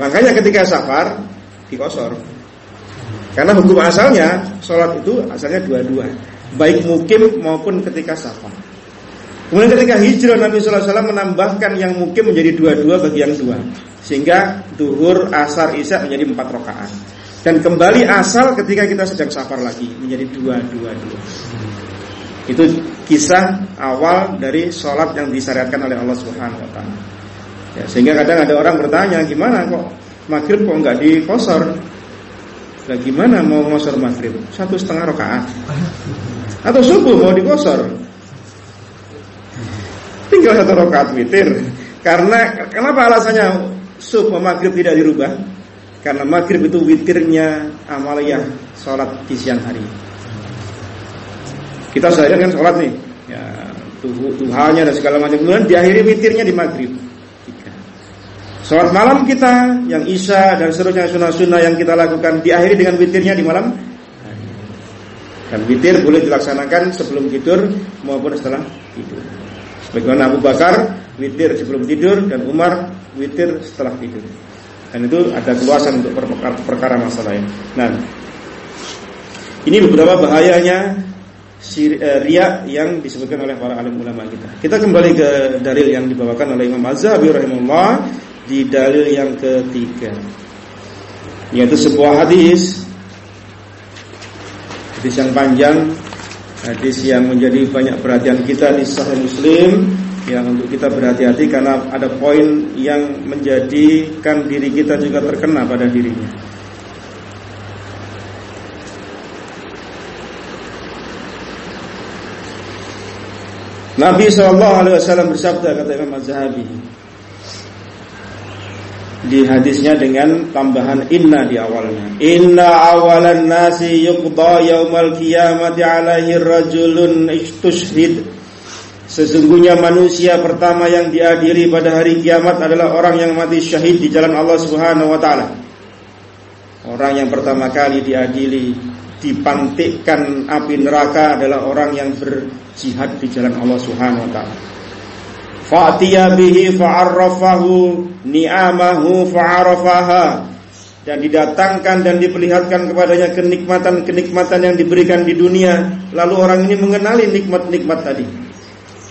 Makanya ketika safar dikosor. Karena hukum asalnya sholat itu asalnya dua-dua, baik mukim maupun ketika safar. Kemudian ketika hijrah Nabi SAW menambahkan yang mungkin menjadi dua-dua bagi yang dua Sehingga duhur, asar, isya menjadi empat rakaat Dan kembali asal ketika kita sedang safar lagi Menjadi dua-dua-dua Itu kisah awal dari sholat yang disyariatkan oleh Allah Subhanahu Wa Taala. Ya, sehingga kadang ada orang bertanya gimana kok maghrib kok nggak dikosor? Nah, gimana mau ngosor maghrib? Satu setengah rakaat atau subuh mau dikosor? tinggal satu rakaat witir. Karena kenapa alasannya subuh maghrib tidak dirubah? Karena maghrib itu witirnya amaliyah sholat di siang hari. Kita seharian kan sholat nih, ya Tuhannya dan segala macam. Kemudian diakhiri witirnya di maghrib. Sholat malam kita yang isya dan seterusnya sunnah-sunnah yang kita lakukan diakhiri dengan witirnya di malam dan witir boleh dilaksanakan sebelum tidur maupun setelah tidur. Bagaimana Abu Bakar witir sebelum tidur dan Umar witir setelah tidur. Dan itu ada keluasan untuk perkara, perkara masalah ini. Nah, ini beberapa bahayanya eh, riak yang disebutkan oleh para alim ulama kita. Kita kembali ke dalil yang dibawakan oleh Imam Azhabi rahimahullah di dalil yang ketiga. Yaitu sebuah hadis Hadis yang panjang hadis yang menjadi banyak perhatian kita di Sahih Muslim yang untuk kita berhati-hati karena ada poin yang menjadikan diri kita juga terkena pada dirinya. Nabi Shallallahu Alaihi Wasallam bersabda kata Imam Az-Zahabi di hadisnya dengan tambahan inna di awalnya. Inna awalan nasi yuqda yaumal qiyamati alaihi rajulun istushhid Sesungguhnya manusia pertama yang diadili pada hari kiamat adalah orang yang mati syahid di jalan Allah Subhanahu wa taala. Orang yang pertama kali diadili dipantikkan api neraka adalah orang yang berjihad di jalan Allah Subhanahu wa taala. Fa'tiya bihi fa'arrafahu ni'amahu fa'arafaha dan didatangkan dan diperlihatkan kepadanya kenikmatan-kenikmatan yang diberikan di dunia lalu orang ini mengenali nikmat-nikmat tadi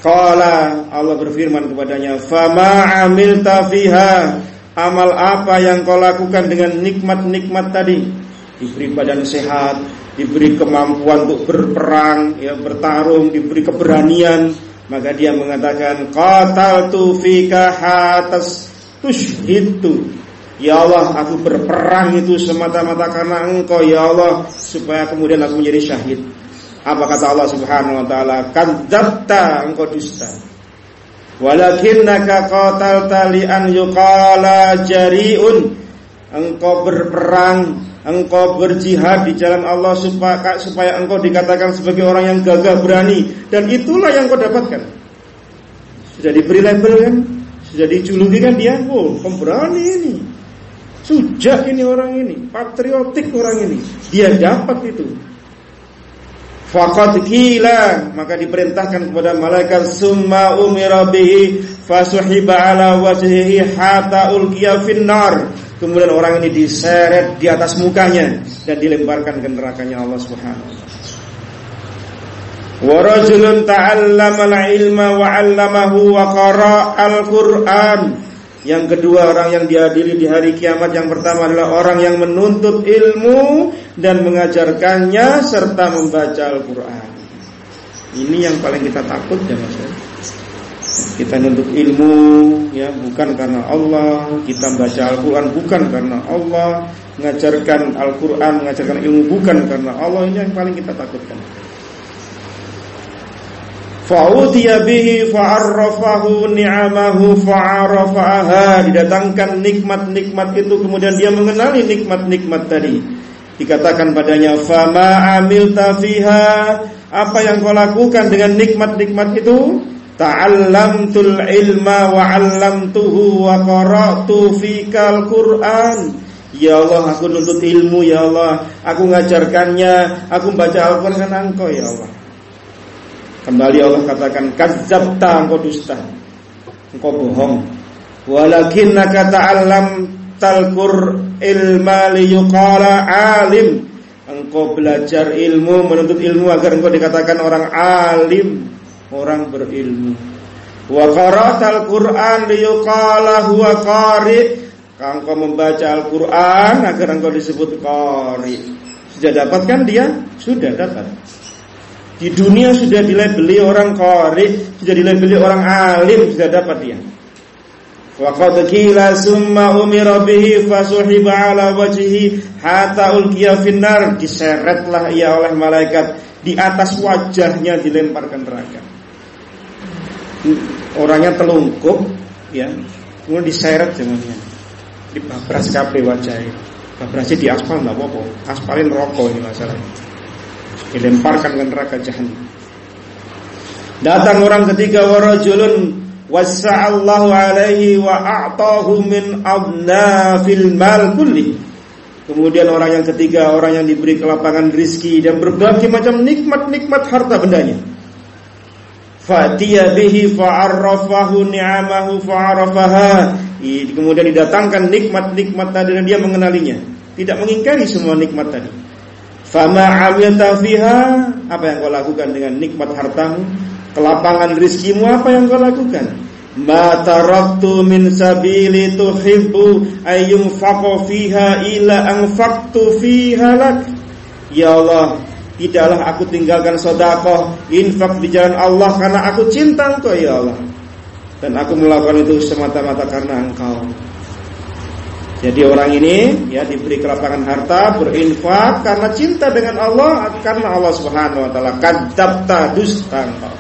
Qala Allah berfirman kepadanya fama amilta fiha. Amal apa yang kau lakukan dengan nikmat-nikmat tadi? Diberi badan sehat diberi kemampuan untuk berperang ya bertarung diberi keberanian. Maka dia mengatakan qataltu fika hatas tushhidu Ya Allah aku berperang itu semata-mata karena engkau ya Allah Supaya kemudian aku menjadi syahid Apa kata Allah subhanahu wa ta'ala? Kadzabta engkau dusta. Walakinnaka qatalta li'an yuqala jari'un. Engkau berperang Engkau berjihad di jalan Allah supaya, supaya engkau dikatakan sebagai orang yang gagah berani. Dan itulah yang kau dapatkan. Sudah diberi label kan? Sudah dijuluki kan dia? Oh pemberani ini. Sujak ini orang ini, patriotik orang ini. Dia dapat itu. Fakat kila maka diperintahkan kepada malaikat summa umira bihi fasuhiba ala wajhihi hatta ulqiya finnar. Kemudian orang ini diseret di atas mukanya dan dilemparkan ke nerakanya Allah Subhanahu wa taala. Wa ta'allama al-ilma wa 'allamahu wa qara al-Qur'an yang kedua orang yang diadili di hari kiamat yang pertama adalah orang yang menuntut ilmu dan mengajarkannya serta membaca Al-Qur'an. Ini yang paling kita takut ya Mas. Kita menuntut ilmu ya bukan karena Allah, kita baca Al-Qur'an bukan karena Allah, mengajarkan Al-Qur'an, mengajarkan ilmu bukan karena Allah ini yang paling kita takutkan. Fa'utiya bihi fa'arrafahu ni'amahu fa'arafaha Didatangkan nikmat-nikmat itu Kemudian dia mengenali nikmat-nikmat tadi Dikatakan padanya Fama amil tafiha Apa yang kau lakukan dengan nikmat-nikmat itu? Ta'allamtul ilma wa'allamtuhu wa qara'tu fikal Qur'an Ya Allah aku nuntut ilmu ya Allah. Aku ngajarkannya. Aku baca Al-Quran dengan engkau ya Allah. Kembali Allah katakan kadzabta engkau dusta. Engkau bohong. Walakinnaka ta'allam talqur ilma liyuqala alim. Engkau belajar ilmu, menuntut ilmu agar engkau dikatakan orang alim, orang berilmu. Wa qara'tal Qur'an liyuqala huwa qari. Engkau membaca Al-Qur'an agar engkau disebut qari. Sudah dapatkan dia? Sudah dapat. Di dunia sudah dilabeli orang qari, sudah dilabeli orang alim, sudah dapat dia. Qad qila summa umira bihi fasuhiba ala wajhihi hatta ulqiya finnar diseretlah ia oleh malaikat di atas wajahnya dilemparkan neraka. Orangnya telungkup ya, kemudian diseret jangannya. Dibabras kabeh wajahnya. Babrasnya di aspal enggak apa-apa. Aspalin rokok ini masalahnya dilemparkan ke neraka jahanam. Datang orang ketiga warajulun wasa'allahu alaihi wa a'tahu min abnafil mal kulli. Kemudian orang yang ketiga orang yang diberi kelapangan rizki dan berbagai macam nikmat-nikmat harta bendanya. Fatiya bihi fa'arrafahu ni'amahu fa'arafaha. Kemudian didatangkan nikmat-nikmat tadi dan dia mengenalinya. Tidak mengingkari semua nikmat tadi. Fama amilta fiha Apa yang kau lakukan dengan nikmat hartamu? Kelapangan rizkimu apa yang kau lakukan? Ma taraktu min sabili tuhibbu Ayyum faqo fiha ila anfaktu fiha lak. Ya Allah Tidaklah aku tinggalkan sodakoh Infak di jalan Allah Karena aku cinta engkau ya Allah. Dan aku melakukan itu semata-mata karena engkau jadi orang ini ya diberi kelapangan harta, berinfak karena cinta dengan Allah, karena Allah Subhanahu wa taala kadzabta dusta engkau.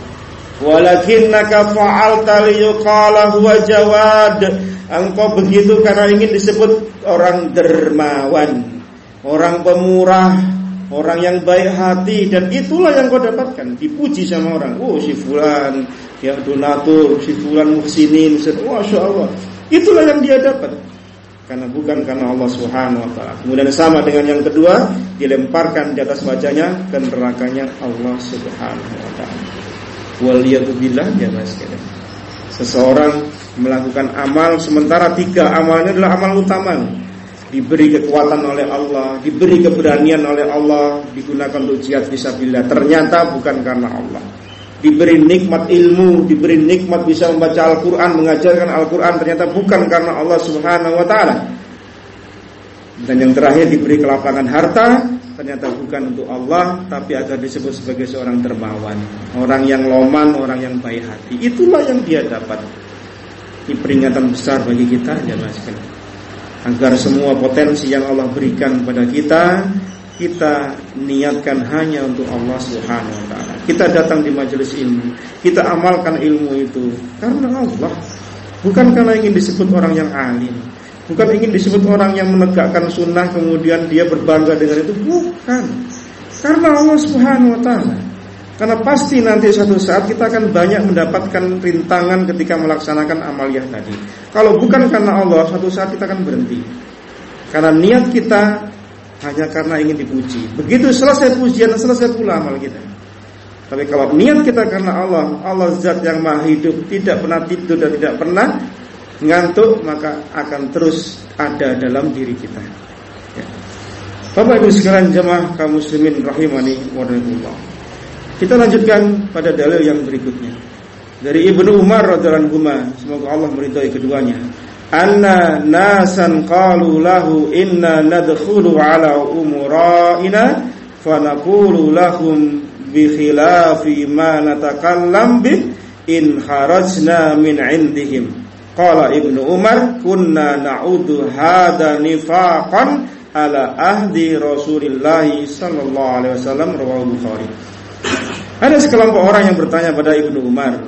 Walakinnaka fa'alta liyuqala huwa jawad. Engkau begitu karena ingin disebut orang dermawan, orang pemurah, orang yang baik hati dan itulah yang kau dapatkan dipuji sama orang. Oh si fulan ya donatur, si fulan muhsinin, masya Allah. Itulah yang dia dapat. Karena bukan karena Allah Subhanahu wa taala. Kemudian sama dengan yang kedua, dilemparkan di atas wajahnya ke nerakanya Allah Subhanahu wa taala. Waliyatubillah ya Mas Seseorang melakukan amal sementara tiga amalnya adalah amal utama diberi kekuatan oleh Allah, diberi keberanian oleh Allah, digunakan untuk jihad fisabilillah. Ternyata bukan karena Allah diberi nikmat ilmu, diberi nikmat bisa membaca Al-Quran, mengajarkan Al-Quran, ternyata bukan karena Allah Subhanahu Wa Taala. Dan yang terakhir diberi kelapangan harta, ternyata bukan untuk Allah, tapi agar disebut sebagai seorang dermawan, orang yang loman, orang yang baik hati. Itulah yang dia dapat. Ini peringatan besar bagi kita, ya mas. Agar semua potensi yang Allah berikan kepada kita kita niatkan hanya untuk Allah Subhanahu wa taala. Kita datang di majelis ilmu, kita amalkan ilmu itu karena Allah, bukan karena ingin disebut orang yang alim, bukan ingin disebut orang yang menegakkan sunnah kemudian dia berbangga dengan itu, bukan. Karena Allah Subhanahu wa taala. Karena pasti nanti suatu saat kita akan banyak mendapatkan rintangan ketika melaksanakan amaliyah tadi. Kalau bukan karena Allah, suatu saat kita akan berhenti. Karena niat kita hanya karena ingin dipuji. Begitu selesai pujian, selesai pula amal kita. Tapi kalau niat kita karena Allah, Allah zat yang maha hidup, tidak pernah tidur dan tidak pernah ngantuk, maka akan terus ada dalam diri kita. Ya. Bapak Ibu sekalian jemaah kaum muslimin rahimani wa Kita lanjutkan pada dalil yang berikutnya. Dari Ibnu Umar radhiyallahu semoga Allah meridhai keduanya anna nasan qalu lahu inna nadkhulu ala umuraina fa naqulu bi khilafi ma natakallam bi in kharajna min indihim qala ibnu umar kunna na'udu hada nifaqan ala ahdi rasulillah sallallahu alaihi wasallam rawahu bukhari ada sekelompok orang yang bertanya pada ibnu umar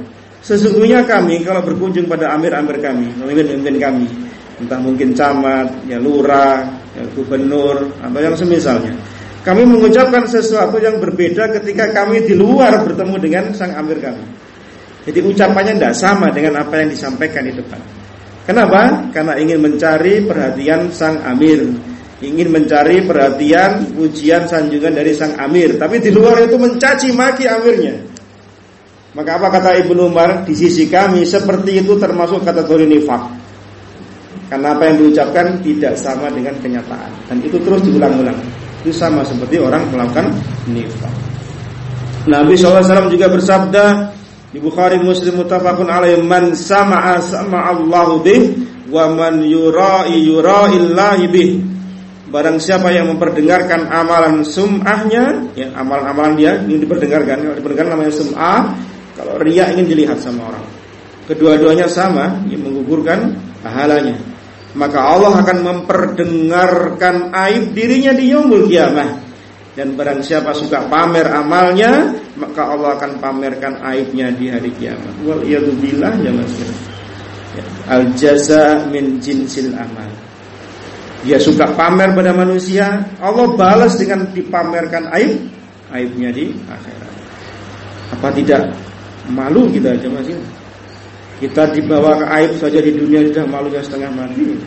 Sesungguhnya kami kalau berkunjung pada amir-amir kami, pemimpin-pemimpin kami, entah mungkin camat, ya lurah, ya gubernur, atau yang semisalnya. Kami mengucapkan sesuatu yang berbeda ketika kami di luar bertemu dengan sang amir kami. Jadi ucapannya tidak sama dengan apa yang disampaikan di depan. Kenapa? Karena ingin mencari perhatian sang amir, ingin mencari perhatian, pujian, sanjungan dari sang amir. Tapi di luar itu mencaci maki amirnya. Maka apa kata Ibnu Umar di sisi kami seperti itu termasuk kategori nifak. Karena apa yang diucapkan tidak sama dengan kenyataan dan itu terus diulang-ulang. Itu sama seperti orang melakukan nifak. Nabi SAW juga bersabda di Bukhari Muslim mutafakun alaih man sama'a sama Allahu bih wa man yura'i yura'illahi bih. Barang siapa yang memperdengarkan amalan sum'ahnya, ya amalan-amalan dia ini diperdengarkan, yang diperdengarkan namanya sum'ah, kalau ria ingin dilihat sama orang Kedua-duanya sama yang Menggugurkan pahalanya Maka Allah akan memperdengarkan aib dirinya di Yomul Kiamah. Dan barang siapa suka pamer amalnya Maka Allah akan pamerkan aibnya di hari kiamat. Wal billah ya mas. Ya. Al jaza min jinsil amal. Dia suka pamer pada manusia Allah balas dengan dipamerkan aib Aibnya di akhirat. Apa tidak Malu kita aja masih. Kita dibawa ke aib saja di dunia sudah malu yang setengah mati.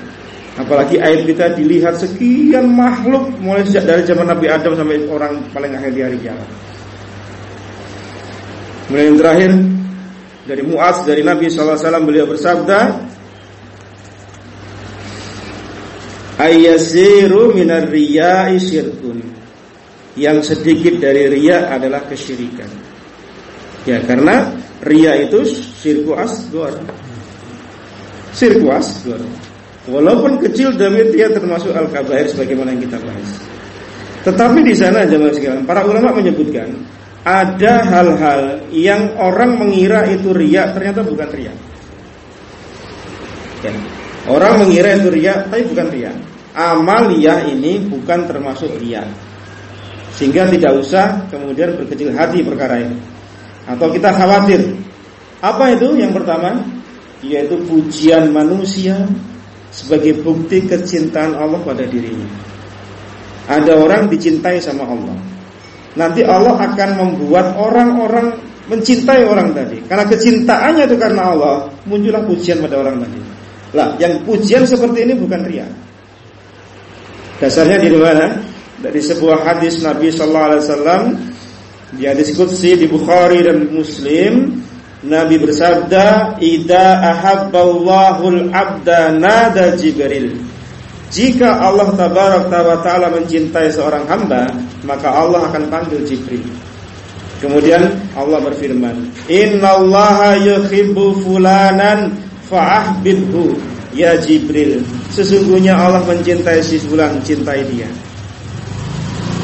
Apalagi aib kita dilihat sekian makhluk mulai sejak dari zaman Nabi Adam sampai orang paling akhir di hari kiamat. Kemudian yang terakhir dari Muaz dari Nabi SAW beliau bersabda, Ayasiru minar riya'i syirkun Yang sedikit dari riya adalah kesyirikan Ya karena ria itu sirku asgor. Sirku asgor. Walaupun kecil demi dia termasuk al-kabair sebagaimana yang kita bahas. Tetapi di sana jemaah sekalian, para ulama menyebutkan ada hal-hal yang orang mengira itu ria ternyata bukan ria. Ya. Orang mengira itu ria tapi bukan ria. Amaliyah ini bukan termasuk ria. Sehingga tidak usah kemudian berkecil hati perkara ini atau kita khawatir. Apa itu? Yang pertama, yaitu pujian manusia sebagai bukti kecintaan Allah pada dirinya. Ada orang dicintai sama Allah. Nanti Allah akan membuat orang-orang mencintai orang tadi. Karena kecintaannya itu karena Allah, muncullah pujian pada orang tadi. Lah, yang pujian seperti ini bukan ria. Dasarnya di mana? Dari sebuah hadis Nabi Sallallahu Alaihi Wasallam di hadis qudsi di Bukhari dan Muslim Nabi bersabda, "Idza ahabballahul 'abda nada Jibril." Jika Allah tabarak taala mencintai seorang hamba, maka Allah akan panggil Jibril. Kemudian Allah berfirman, "Innallaha yuhibbu fulanan fa'ahbibhu." Ya Jibril, sesungguhnya Allah mencintai si fulan, cintai dia.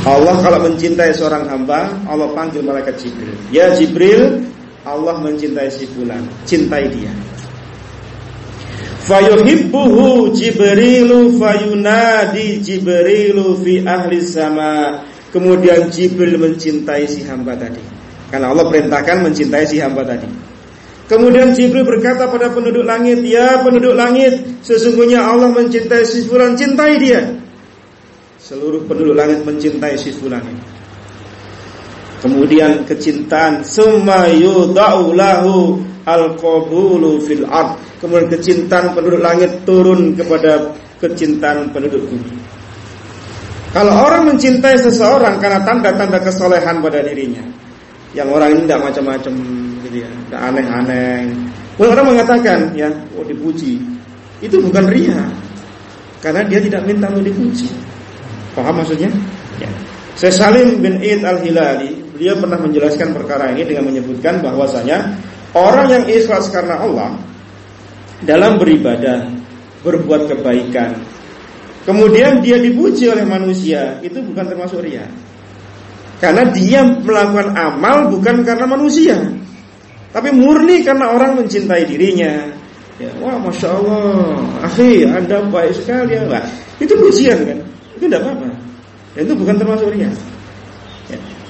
Allah kalau mencintai seorang hamba, Allah panggil malaikat Jibril. Ya Jibril, Allah mencintai si fulan, cintai dia. Fayuhibbuhu Jibrilu fayunadi Jibrilu fi ahli sama. Kemudian Jibril mencintai si hamba tadi. Karena Allah perintahkan mencintai si hamba tadi. Kemudian Jibril berkata pada penduduk langit, "Ya penduduk langit, sesungguhnya Allah mencintai si fulan, cintai dia." Seluruh penduduk langit mencintai si fulan Kemudian kecintaan summa yudau lahu al-qabulu fil ard. Kemudian kecintaan penduduk langit turun kepada kecintaan penduduk bumi. Kalau orang mencintai seseorang karena tanda-tanda kesolehan pada dirinya, yang orang ini tidak macam-macam gitu ya, tidak aneh-aneh. Kalau orang mengatakan ya, oh dipuji, itu bukan ria, karena dia tidak minta untuk dipuji. Paham maksudnya? Ya. Saya Salim bin Id al Hilali Beliau pernah menjelaskan perkara ini dengan menyebutkan bahwasanya orang yang ikhlas karena Allah dalam beribadah, berbuat kebaikan, kemudian dia dipuji oleh manusia, itu bukan termasuk ria. Karena dia melakukan amal bukan karena manusia, tapi murni karena orang mencintai dirinya. Ya, wah, masya Allah, akhi, anda baik sekali ya. Itu pujian kan? Itu tidak apa-apa. Itu bukan termasuk ria.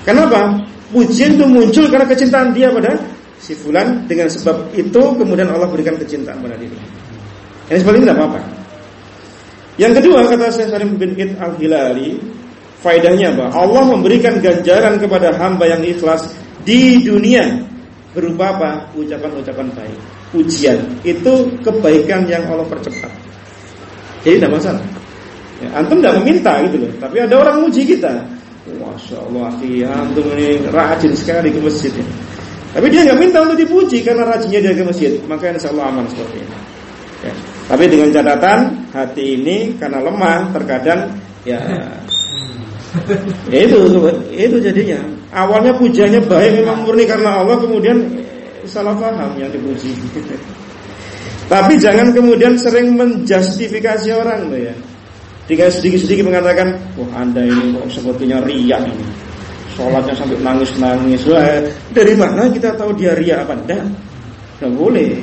Kenapa? Pujian itu muncul karena kecintaan dia pada si fulan dengan sebab itu kemudian Allah berikan kecintaan pada diri. Ini seperti ini tidak apa-apa. Yang kedua kata saya Salim bin Id al Hilali, faedahnya apa? Allah memberikan ganjaran kepada hamba yang ikhlas di dunia berupa apa? Ucapan-ucapan baik, pujian. Itu kebaikan yang Allah percepat. Jadi tidak masalah. Ya, antum tidak meminta gitu loh, tapi ada orang muji kita. Masya Allah, ya, antum ini rajin sekali ke masjid ya. Tapi dia nggak minta untuk dipuji karena rajinnya dia ke masjid, maka insya Allah aman seperti ini. Ya. Tapi dengan catatan hati ini karena lemah terkadang ya, ya itu itu jadinya awalnya pujiannya baik memang murni karena Allah kemudian salah paham yang dipuji. Tapi jangan kemudian sering menjustifikasi orang tuh ya. Jika sedikit-sedikit mengatakan, wah anda ini kok sepertinya riak ini. Sholatnya sampai nangis-nangis. Wah, dari mana kita tahu dia riak apa? Tidak, tidak boleh.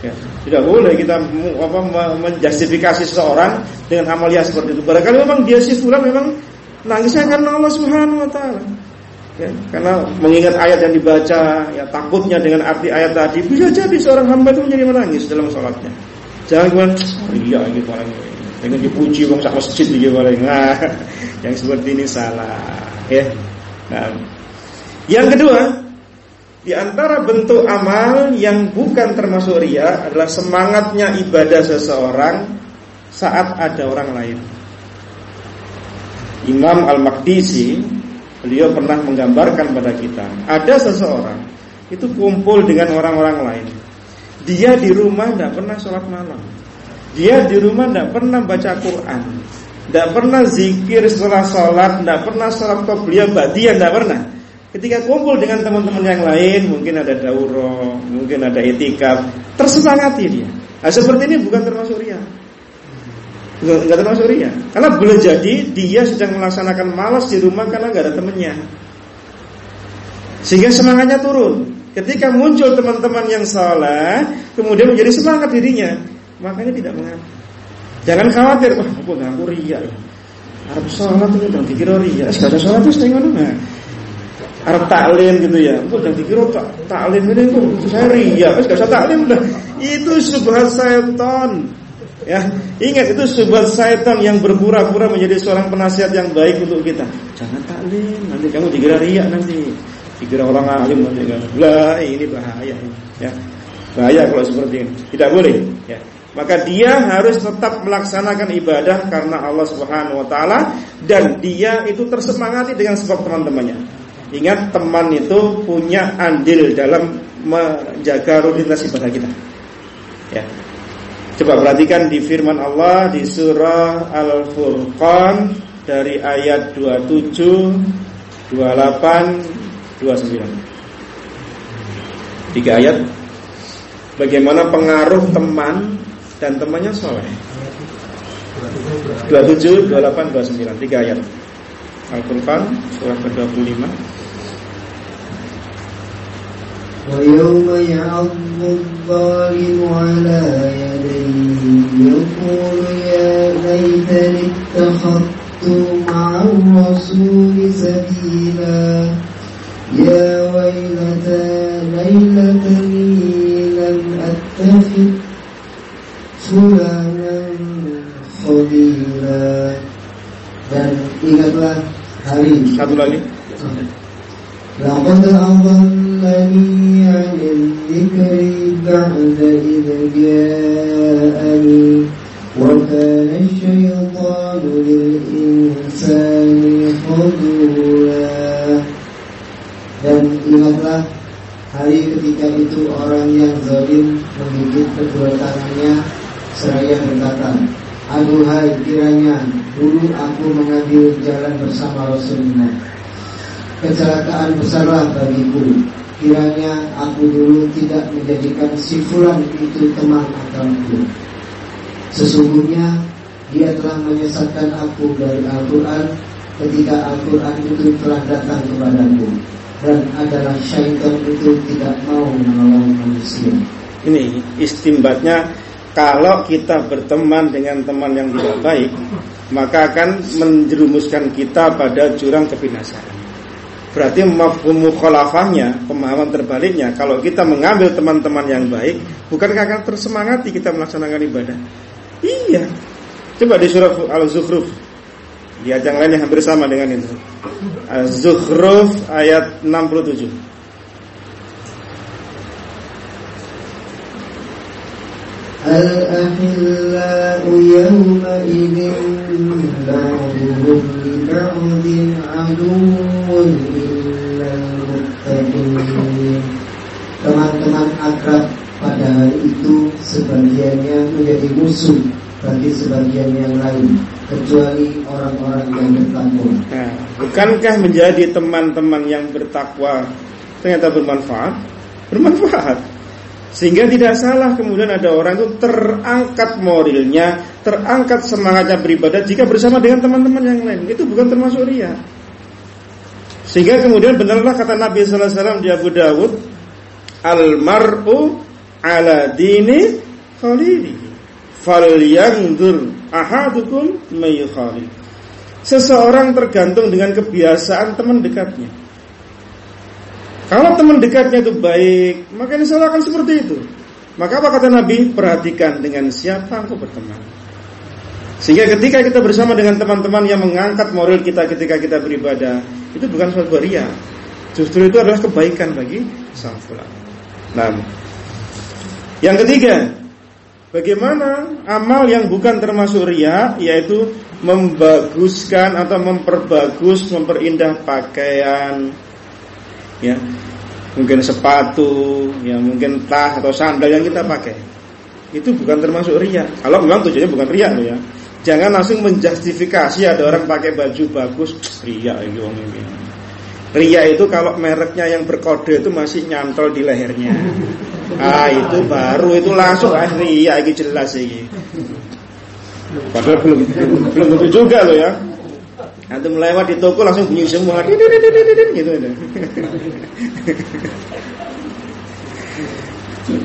Ya, tidak boleh kita apa menjustifikasi seseorang dengan amalia seperti itu. Barangkali memang dia si fulan memang nangisnya karena Allah Subhanahu wa taala. Ya, karena mengingat ayat yang dibaca, ya takutnya dengan arti ayat tadi bisa jadi seorang hamba itu menjadi menangis dalam sholatnya. Jangan kemudian iya gitu orang dengan dipuji wong sak masjid paling. Nah, yang seperti ini salah, ya. Nah, yang kedua, di antara bentuk amal yang bukan termasuk ria adalah semangatnya ibadah seseorang saat ada orang lain. Imam Al-Maqdisi beliau pernah menggambarkan pada kita, ada seseorang itu kumpul dengan orang-orang lain. Dia di rumah tidak pernah sholat malam. Dia di rumah tidak pernah baca Quran Tidak pernah zikir setelah sholat Tidak pernah sholat qobliyah badiah Tidak pernah. Ketika kumpul dengan teman-teman yang lain Mungkin ada dauro Mungkin ada etikaf Tersemangati dia. Nah seperti ini bukan termasuk ria. Enggak termasuk ria. Karena boleh jadi dia sedang melaksanakan malas di rumah Karena nggak ada temannya. Sehingga semangatnya turun. Ketika muncul teman-teman yang salah Kemudian menjadi semangat dirinya makanya tidak mengaku. Jangan khawatir, wah aku ngaku ria. Arab sholat itu jangan dikira ria. Segala sholat itu setengah mana? Arab taklim gitu ya. Aku jangan dikira tak taklim ini itu saya ria. Gak usah taklim dah. Itu subhat syaitan. Ya, ingat itu subhat syaitan yang berpura-pura menjadi seorang penasihat yang baik untuk kita. Jangan taklim, nanti kamu dikira ria nanti. dikira orang alim nanti kan lah ini bahaya ya bahaya kalau seperti ini tidak boleh ya maka dia harus tetap melaksanakan ibadah karena Allah Subhanahu wa taala dan dia itu tersemangati dengan sebab teman-temannya. Ingat teman itu punya andil dalam menjaga rutinitas ibadah kita. Ya. Coba perhatikan di firman Allah di surah Al-Furqan dari ayat 27, 28, 29. Tiga ayat bagaimana pengaruh teman dan temannya soleh. 27, 28, 29 Tiga ayat Al-Quran surah ke-25 ويوم يعض الظالم على يديه يقول Kecelakaan besarlah bagiku. Kiranya aku dulu tidak menjadikan si fulan itu teman akalku. Sesungguhnya dia telah menyesatkan aku dari Al-Quran ketika Al-Quran itu telah datang kepadaku dan adalah syaitan itu tidak mau menolong manusia. Ini istimbatnya kalau kita berteman dengan teman yang tidak baik, maka akan menjerumuskan kita pada jurang kebinasaan. Berarti mafhum mukhalafahnya, pemahaman terbaliknya, kalau kita mengambil teman-teman yang baik, bukankah akan tersemangati kita melaksanakan ibadah? Iya. Coba di surah Al-Zukhruf. Di ajang lain yang hampir sama dengan itu. Al-Zukhruf ayat 67. الأحلاء يومئذ بعضهم لبعض عدو إلا المتقين Teman-teman akrab pada hari itu sebagiannya menjadi musuh bagi sebagian yang lain kecuali orang-orang yang bertakwa. Nah, bukankah menjadi teman-teman yang bertakwa ternyata bermanfaat? Bermanfaat. Sehingga tidak salah kemudian ada orang itu terangkat moralnya, terangkat semangatnya beribadah jika bersama dengan teman-teman yang lain. Itu bukan termasuk ria. Sehingga kemudian benarlah kata Nabi sallallahu alaihi wasallam di Abu Dawud, "Al-mar'u ala dini khalili." Falyanzur ahadukum may Seseorang tergantung dengan kebiasaan teman dekatnya. Kalau teman dekatnya itu baik, maka insya Allah akan seperti itu. Maka apa kata Nabi? Perhatikan dengan siapa aku berteman. Sehingga ketika kita bersama dengan teman-teman yang mengangkat moral kita ketika kita beribadah, itu bukan suatu ria. Justru itu adalah kebaikan bagi sang fulan. Nah, yang ketiga, bagaimana amal yang bukan termasuk ria, yaitu membaguskan atau memperbagus, memperindah pakaian, ya mungkin sepatu, ya mungkin tas atau sandal yang kita pakai. Itu bukan termasuk ria. Kalau memang tujuannya bukan ria ya. Jangan langsung menjustifikasi ada orang pakai baju bagus, ria itu ini. Ria itu kalau mereknya yang berkode itu masih nyantol di lehernya. Ah itu baru itu langsung ah ria ini jelas ini. Padahal belum belum tentu juga loh ya. Nanti melewat di toko langsung bunyi semua gitu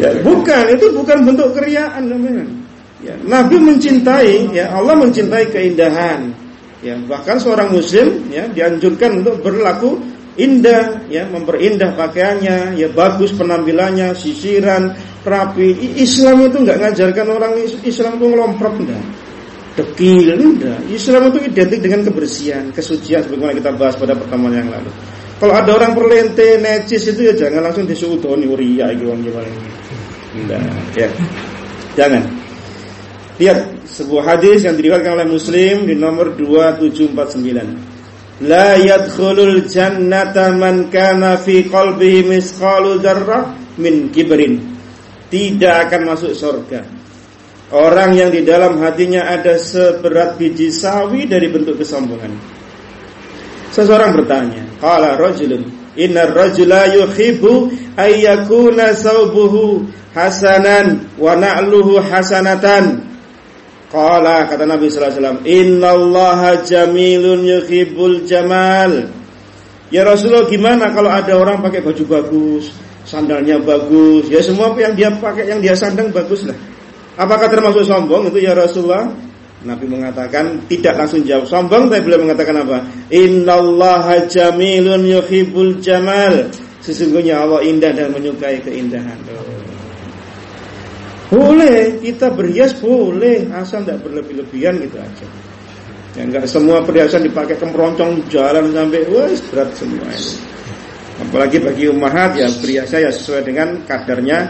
ya, bukan itu bukan bentuk keriaan namanya. Ya, Nabi mencintai ya Allah mencintai keindahan. Ya, bahkan seorang muslim ya dianjurkan untuk berlaku indah ya memperindah pakaiannya ya bagus penampilannya sisiran rapi Islam itu nggak ngajarkan orang Islam itu ngelomprot enggak dekil enggak. Islam itu identik dengan kebersihan, kesucian sebagaimana kita bahas pada pertemuan yang lalu. Kalau ada orang perlente necis itu ya jangan langsung disuudoni uriya itu wong gimana. Enggak, ya. Jangan. Lihat sebuah hadis yang diriwayatkan oleh Muslim di nomor 2749. La yadkhulul jannata man kana fi qalbihi misqalu dzarrah min kibrin. Tidak akan masuk surga. Orang yang di dalam hatinya ada seberat biji sawi dari bentuk kesombongan. Seseorang bertanya, qala rajulun inna rajula yuhibbu ayyakuna saubuhu hasanan wa na'luhu hasanatan. Qala kata Nabi sallallahu alaihi wasallam, "Innallaha jamilun yuhibbul jamal." Ya Rasulullah gimana kalau ada orang pakai baju bagus, sandalnya bagus, ya semua yang dia pakai yang dia sandang bagus lah. Apakah termasuk sombong itu ya Rasulullah? Nabi mengatakan tidak langsung jawab sombong tapi beliau mengatakan apa? Innallaha jamilun yuhibbul jamal. Sesungguhnya Allah indah dan menyukai keindahan. Boleh kita berhias boleh asal tidak berlebih-lebihan gitu aja. Ya enggak semua perhiasan dipakai kemeroncong jalan sampai wah berat semua ini. Apalagi bagi umat ya berhiasa ya sesuai dengan kadarnya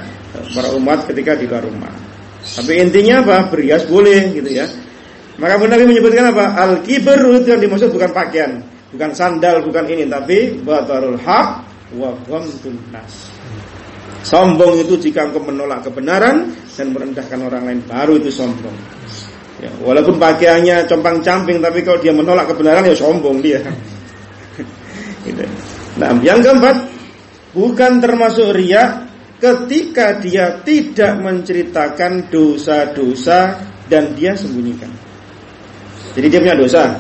para umat ketika di luar rumah. Tapi intinya apa? Berhias boleh gitu ya. Maka Nabi menyebutkan apa? Al kibar itu yang dimaksud bukan pakaian, bukan sandal, bukan ini, tapi batarul haq wa ghamtun nas. Sombong itu jika engkau menolak kebenaran dan merendahkan orang lain baru itu sombong. Ya, walaupun pakaiannya compang camping tapi kalau dia menolak kebenaran ya sombong dia. gitu. Nah, yang keempat bukan termasuk riak ketika dia tidak menceritakan dosa-dosa dan dia sembunyikan. Jadi dia punya dosa.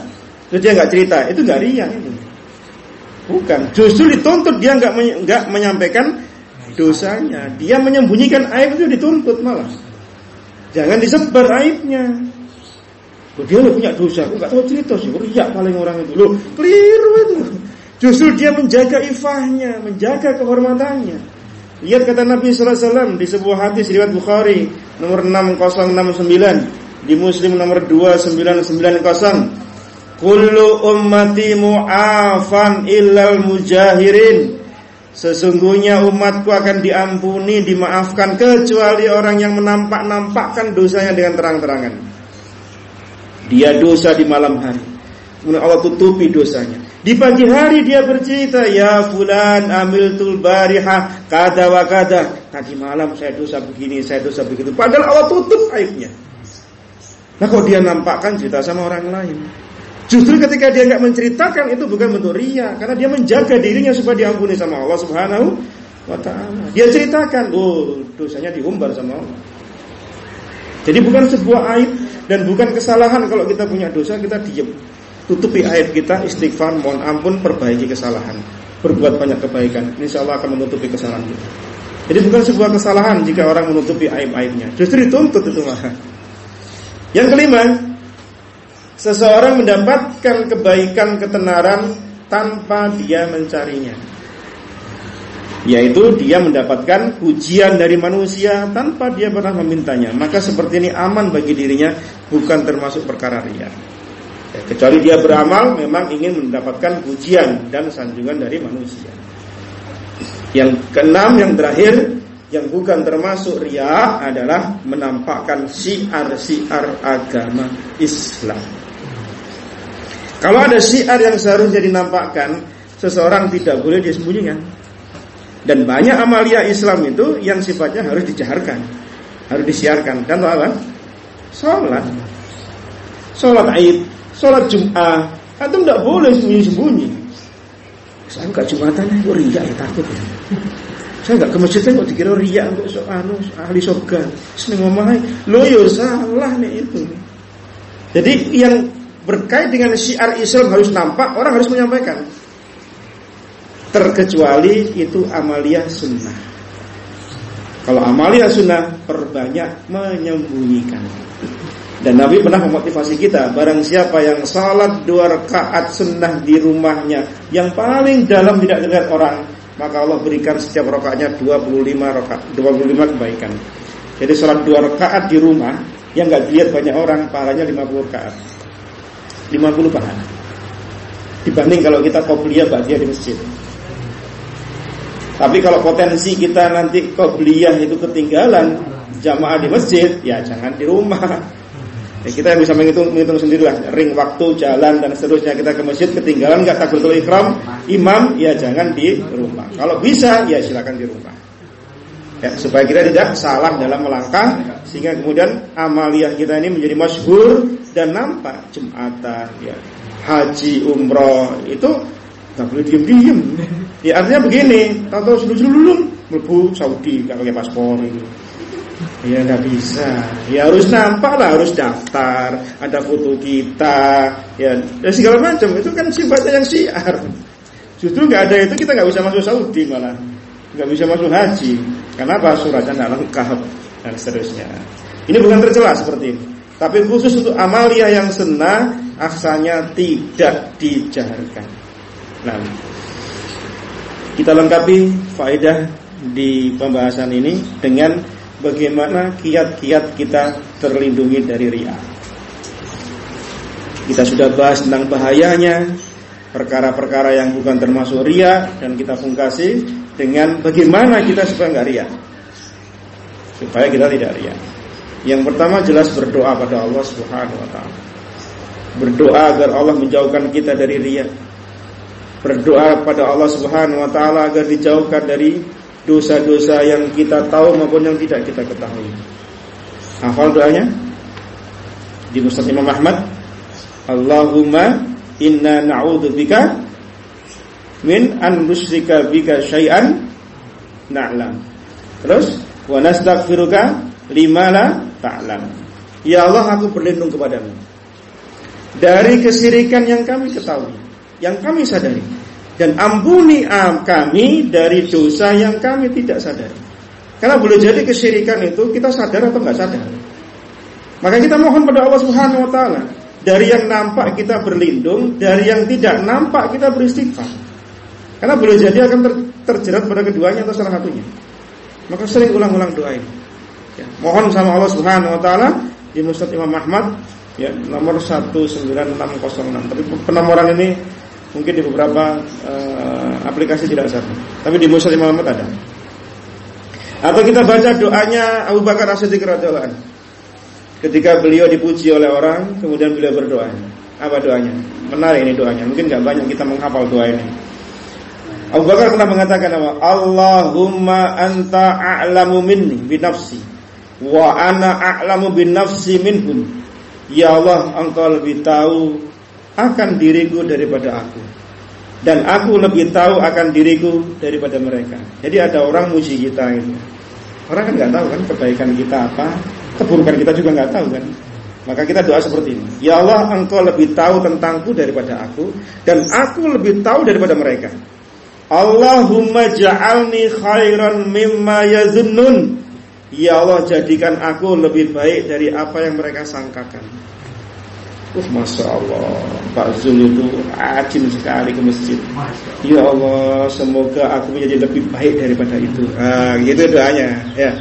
Terus dia nggak cerita, itu nggak ria ini. Bukan, justru dituntut dia nggak nggak menyampaikan dosanya. Dia menyembunyikan aib itu dituntut malah. Jangan disebar aibnya. Oh, dia punya dosa, aku nggak tahu cerita sih. Ria paling orang itu. Loh, keliru itu. Justru dia menjaga ifahnya, menjaga kehormatannya. Lihat kata Nabi Wasallam di sebuah hadis riwayat Bukhari nomor 6069 di Muslim nomor 2990 Kullu ummati mu'afan illal mujahirin Sesungguhnya umatku akan diampuni, dimaafkan Kecuali orang yang menampak-nampakkan dosanya dengan terang-terangan. Dia dosa di malam hari. Kemudian Allah tutupi dosanya. Di pagi hari dia bercerita Ya fulan amil tul barihah Kada wa kada. Tadi malam saya dosa begini, saya dosa begitu. Padahal Allah tutup aibnya. Nah kalau dia nampakkan cerita sama orang lain Justru ketika dia nggak menceritakan itu bukan bentuk ria. Karena dia menjaga dirinya supaya diampuni sama Allah subhanahu wa ta'ala. Dia ceritakan, oh dosanya diumbar sama Allah. Jadi bukan sebuah aib dan bukan kesalahan kalau kita punya dosa kita diam Tutupi aib kita, istighfar, mohon ampun, perbaiki kesalahan. Berbuat banyak kebaikan Insya Allah akan menutupi kesalahan kita. Jadi bukan sebuah kesalahan jika orang menutupi aib-aibnya. Justru dituntut itu mah yang kelima, seseorang mendapatkan kebaikan ketenaran tanpa dia mencarinya. Yaitu dia mendapatkan pujian dari manusia tanpa dia pernah memintanya. Maka seperti ini aman bagi dirinya, bukan termasuk perkara ria. Ya, kecuali dia beramal memang ingin mendapatkan pujian dan sanjungan dari manusia. Yang keenam, yang terakhir, yang bukan termasuk ria adalah menampakkan syiar-syiar agama Islam. Kalau ada syiar yang seharusnya dinampakkan, seseorang tidak boleh disembunyikan. Dan banyak amalia Islam itu yang sifatnya harus dijaharkan, harus disiarkan. Dan apa? Sholat, sholat Aid, sholat Jum'ah, itu tidak boleh sembunyi-sembunyi. Saya enggak Jumatan, itu ria ya takut. Ya. Saya nggak ke masjid kok dikira ria untuk so, anu, ahli surga. Seneng ngomong lo yo salah nih itu. Jadi yang berkait dengan syiar Islam harus nampak, orang harus menyampaikan. Terkecuali itu amalia sunnah. Kalau amalia sunnah perbanyak menyembunyikan. Dan Nabi pernah memotivasi kita Barang siapa yang salat dua rakaat sunnah di rumahnya Yang paling dalam tidak dilihat orang maka Allah berikan setiap rakaatnya 25 rakaat, 25 kebaikan. Jadi sholat dua rakaat di rumah yang nggak dilihat banyak orang pahalanya 50 rakaat. 50 pahala. Dibanding kalau kita qobliyah bahagia di masjid. Tapi kalau potensi kita nanti qobliyah itu ketinggalan jamaah di masjid, ya jangan di rumah. Ya, kita yang bisa menghitung, menghitung sendirilah ring waktu, jalan dan seterusnya kita ke masjid ketinggalan nggak takbiratul ihram, imam ya jangan di rumah. Kalau bisa ya silakan di rumah. Ya, supaya kita tidak salah dalam melangkah sehingga kemudian amaliyah kita ini menjadi masyhur dan nampak jumatan ya haji umroh itu nggak boleh diem-diem Ya artinya begini, tahu-tahu selulung melbu Saudi nggak pakai paspor itu. Ya nggak bisa. Ya harus nampak lah, harus daftar, ada foto kita, ya dan segala macam. Itu kan sifatnya yang siar. Justru nggak ada itu kita nggak bisa masuk Saudi malah, nggak bisa masuk haji. Kenapa suratnya nggak lengkap dan seterusnya. Ini bukan tercela seperti ini. Tapi khusus untuk amalia yang senang, aksanya tidak dijaharkan. Nah, kita lengkapi faedah di pembahasan ini dengan bagaimana kiat-kiat kita terlindungi dari ria. Kita sudah bahas tentang bahayanya perkara-perkara yang bukan termasuk ria dan kita fungkasi dengan bagaimana kita supaya nggak ria. Supaya kita tidak ria. Yang pertama jelas berdoa pada Allah Subhanahu wa taala. Berdoa agar Allah menjauhkan kita dari ria berdoa pada Allah Subhanahu wa taala agar dijauhkan dari dosa-dosa yang kita tahu maupun yang tidak kita ketahui. Hafal doanya? Di Musnad Imam Ahmad, Allahumma inna na'udzubika min an nusyrika bika syai'an na'lam. Terus wa nastaghfiruka lima la ta'lam. Ya Allah aku berlindung kepadamu dari kesirikan yang kami ketahui yang kami sadari dan ampuni kami dari dosa yang kami tidak sadari. Karena boleh jadi kesyirikan itu kita sadar atau nggak sadar. Maka kita mohon pada Allah Subhanahu wa taala dari yang nampak kita berlindung, dari yang tidak nampak kita beristighfar. Karena boleh jadi akan ter, terjerat pada keduanya atau salah satunya. Maka sering ulang-ulang doa ini. Ya, mohon sama Allah Subhanahu wa taala di Musnad Imam Ahmad ya nomor 19606. Tapi penomoran ini Mungkin di beberapa uh, aplikasi tidak sama. Tapi di Muslim Muhammad ada. Atau kita baca doanya Abu Bakar As-Siddiq radhiyallahu Ketika beliau dipuji oleh orang, kemudian beliau berdoa. Apa doanya? Menarik ini doanya. Mungkin nggak banyak kita menghafal doa ini. Abu Bakar pernah mengatakan apa? Allahumma anta a'lamu minni bi nafsi wa ana a'lamu bin nafsi minhum. Ya Allah, engkau lebih tahu akan diriku daripada aku dan aku lebih tahu akan diriku daripada mereka. Jadi ada orang muji kita ini. Orang kan nggak tahu kan kebaikan kita apa, keburukan kita juga nggak tahu kan. Maka kita doa seperti ini. Ya Allah, Engkau lebih tahu tentangku daripada aku dan aku lebih tahu daripada mereka. Allahumma ja'alni khairan mimma yazunnun. Ya Allah, jadikan aku lebih baik dari apa yang mereka sangkakan. Uh, Masya Allah Pak Zul itu rajin sekali ke masjid Ya Allah Semoga aku menjadi lebih baik daripada itu ah, Gitu doanya ya.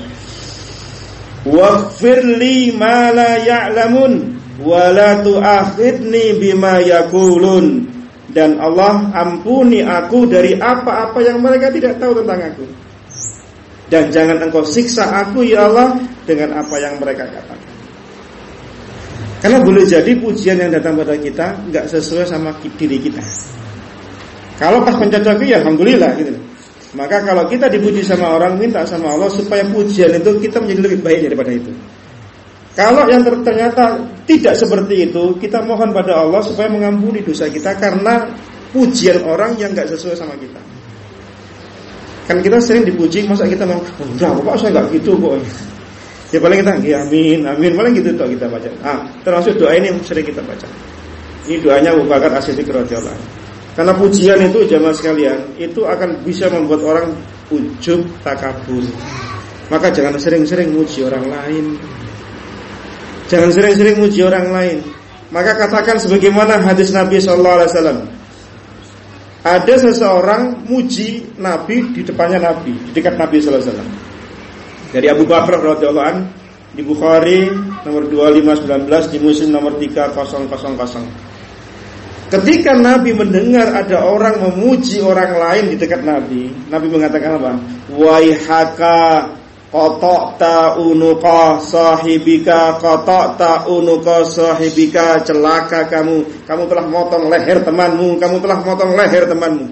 Waghfirli ma la ya'lamun Wa la tu'akhidni bima yakulun Dan Allah ampuni aku dari apa-apa yang mereka tidak tahu tentang aku Dan jangan engkau siksa aku ya Allah Dengan apa yang mereka katakan karena boleh jadi pujian yang datang pada kita nggak sesuai sama diri kita. Kalau pas mencocoki ya alhamdulillah gitu. Maka kalau kita dipuji sama orang minta sama Allah supaya pujian itu kita menjadi lebih baik daripada itu. Kalau yang ternyata tidak seperti itu, kita mohon pada Allah supaya mengampuni dosa kita karena pujian orang yang nggak sesuai sama kita. Kan kita sering dipuji, masa kita mau, enggak, kok saya nggak gitu kok. Ya paling kita ya amin, amin, paling gitu tuh kita baca. Ah, termasuk doa ini yang sering kita baca. Ini doanya Bakar As-Siddiq radhiyallahu Karena pujian itu jamaah sekalian, itu akan bisa membuat orang ujub takabur. Maka jangan sering-sering muji orang lain. Jangan sering-sering muji orang lain. Maka katakan sebagaimana hadis Nabi Shallallahu Alaihi Wasallam. Ada seseorang muji Nabi di depannya Nabi, di dekat Nabi Shallallahu Alaihi Wasallam. Dari Abu Bakar radhiyallahu an di Bukhari nomor 2519 di Muslim nomor 3000. Ketika Nabi mendengar ada orang memuji orang lain di dekat Nabi, Nabi mengatakan apa? Waihaka kotok ta unuka sahibika kotok ta unuka sahibika celaka kamu. Kamu telah motong leher temanmu kamu telah motong leher temanmu.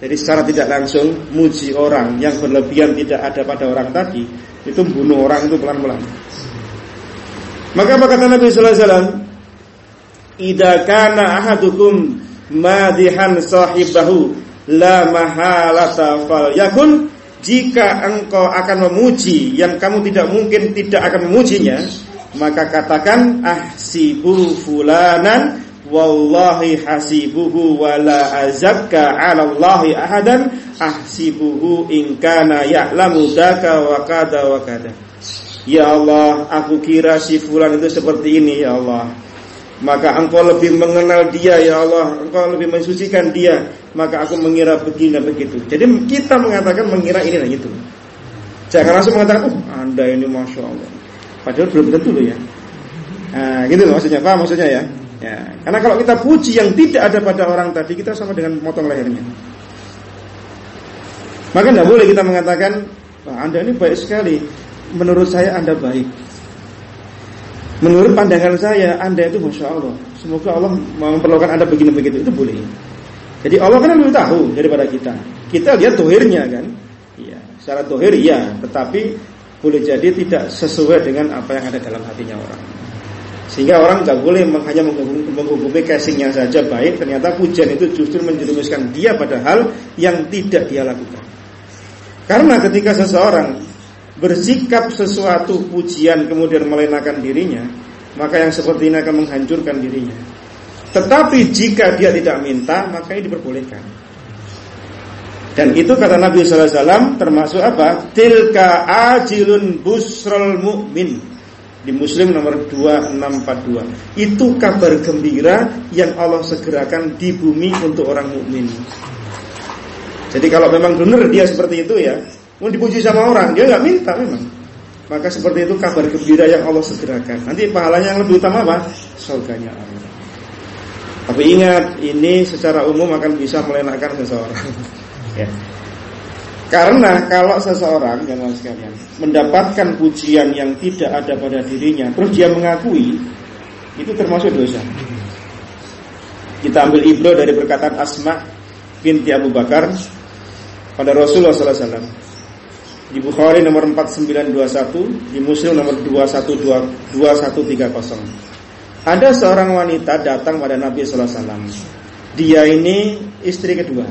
Jadi secara tidak langsung muji orang yang berlebihan tidak ada pada orang tadi itu bunuh orang itu pelan-pelan. Maka apa kata Nabi sallallahu alaihi wasallam? Ida kana ahadukum madihan sahibahu la mahalata fal yakun jika engkau akan memuji yang kamu tidak mungkin tidak akan memujinya maka katakan ahsibu fulanan wallahi hasibuhu wala azakka 'ala Allahi ahadan ahsibuhu in kana ya'lamu daka wa kada wa kada. Ya Allah aku kira si fulan itu seperti ini ya Allah maka engkau lebih mengenal dia ya Allah. Engkau lebih mensucikan dia. Maka aku mengira begini dan begitu. Jadi kita mengatakan mengira ini dan itu. Jangan langsung mengatakan oh anda ini masya Allah. Padahal belum tentu loh ya. Nah, gitu loh maksudnya. Apa maksudnya ya? Ya. Karena kalau kita puji yang tidak ada pada orang tadi kita sama dengan motong lehernya. Maka tidak boleh kita mengatakan anda ini baik sekali. Menurut saya anda baik Menurut pandangan saya Anda itu Masya Allah. Semoga Allah memperlakukan Anda begini begitu Itu boleh. Jadi Allah kan lebih tahu daripada kita. Kita lihat dohirnya kan? Ya, Secara dohir ya Tetapi boleh jadi tidak sesuai dengan apa yang ada dalam hatinya orang. Sehingga orang nggak boleh hanya menghubungi casingnya saja baik. Ternyata pujian itu justru menjerumuskan dia pada hal yang tidak dia lakukan. Karena ketika seseorang bersikap sesuatu pujian kemudian melenakan dirinya, maka yang seperti ini akan menghancurkan dirinya. Tetapi jika dia tidak minta, maka ini diperbolehkan. Dan itu kata Nabi SAW termasuk apa? Tilka ajilun busrol mu'min Di Muslim nomor 2642 Itu kabar gembira yang Allah segerakan di bumi untuk orang mukmin. Jadi kalau memang benar dia seperti itu ya Mau dipuji sama orang, dia nggak minta memang. Maka seperti itu kabar gembira yang Allah segerakan. Nanti pahalanya yang lebih utama apa? Surganya Allah. Tapi ingat, ini secara umum akan bisa melenakkan seseorang. ya. Karena kalau seseorang yang sekalian mendapatkan pujian yang tidak ada pada dirinya, terus dia mengakui, itu termasuk dosa. Kita ambil ibro dari perkataan Asma binti Abu Bakar pada Rasulullah SAW. Di Bukhari nomor 4921, di Muslim nomor 2130. Ada seorang wanita datang pada Nabi sallallahu alaihi wasallam. Dia ini istri kedua.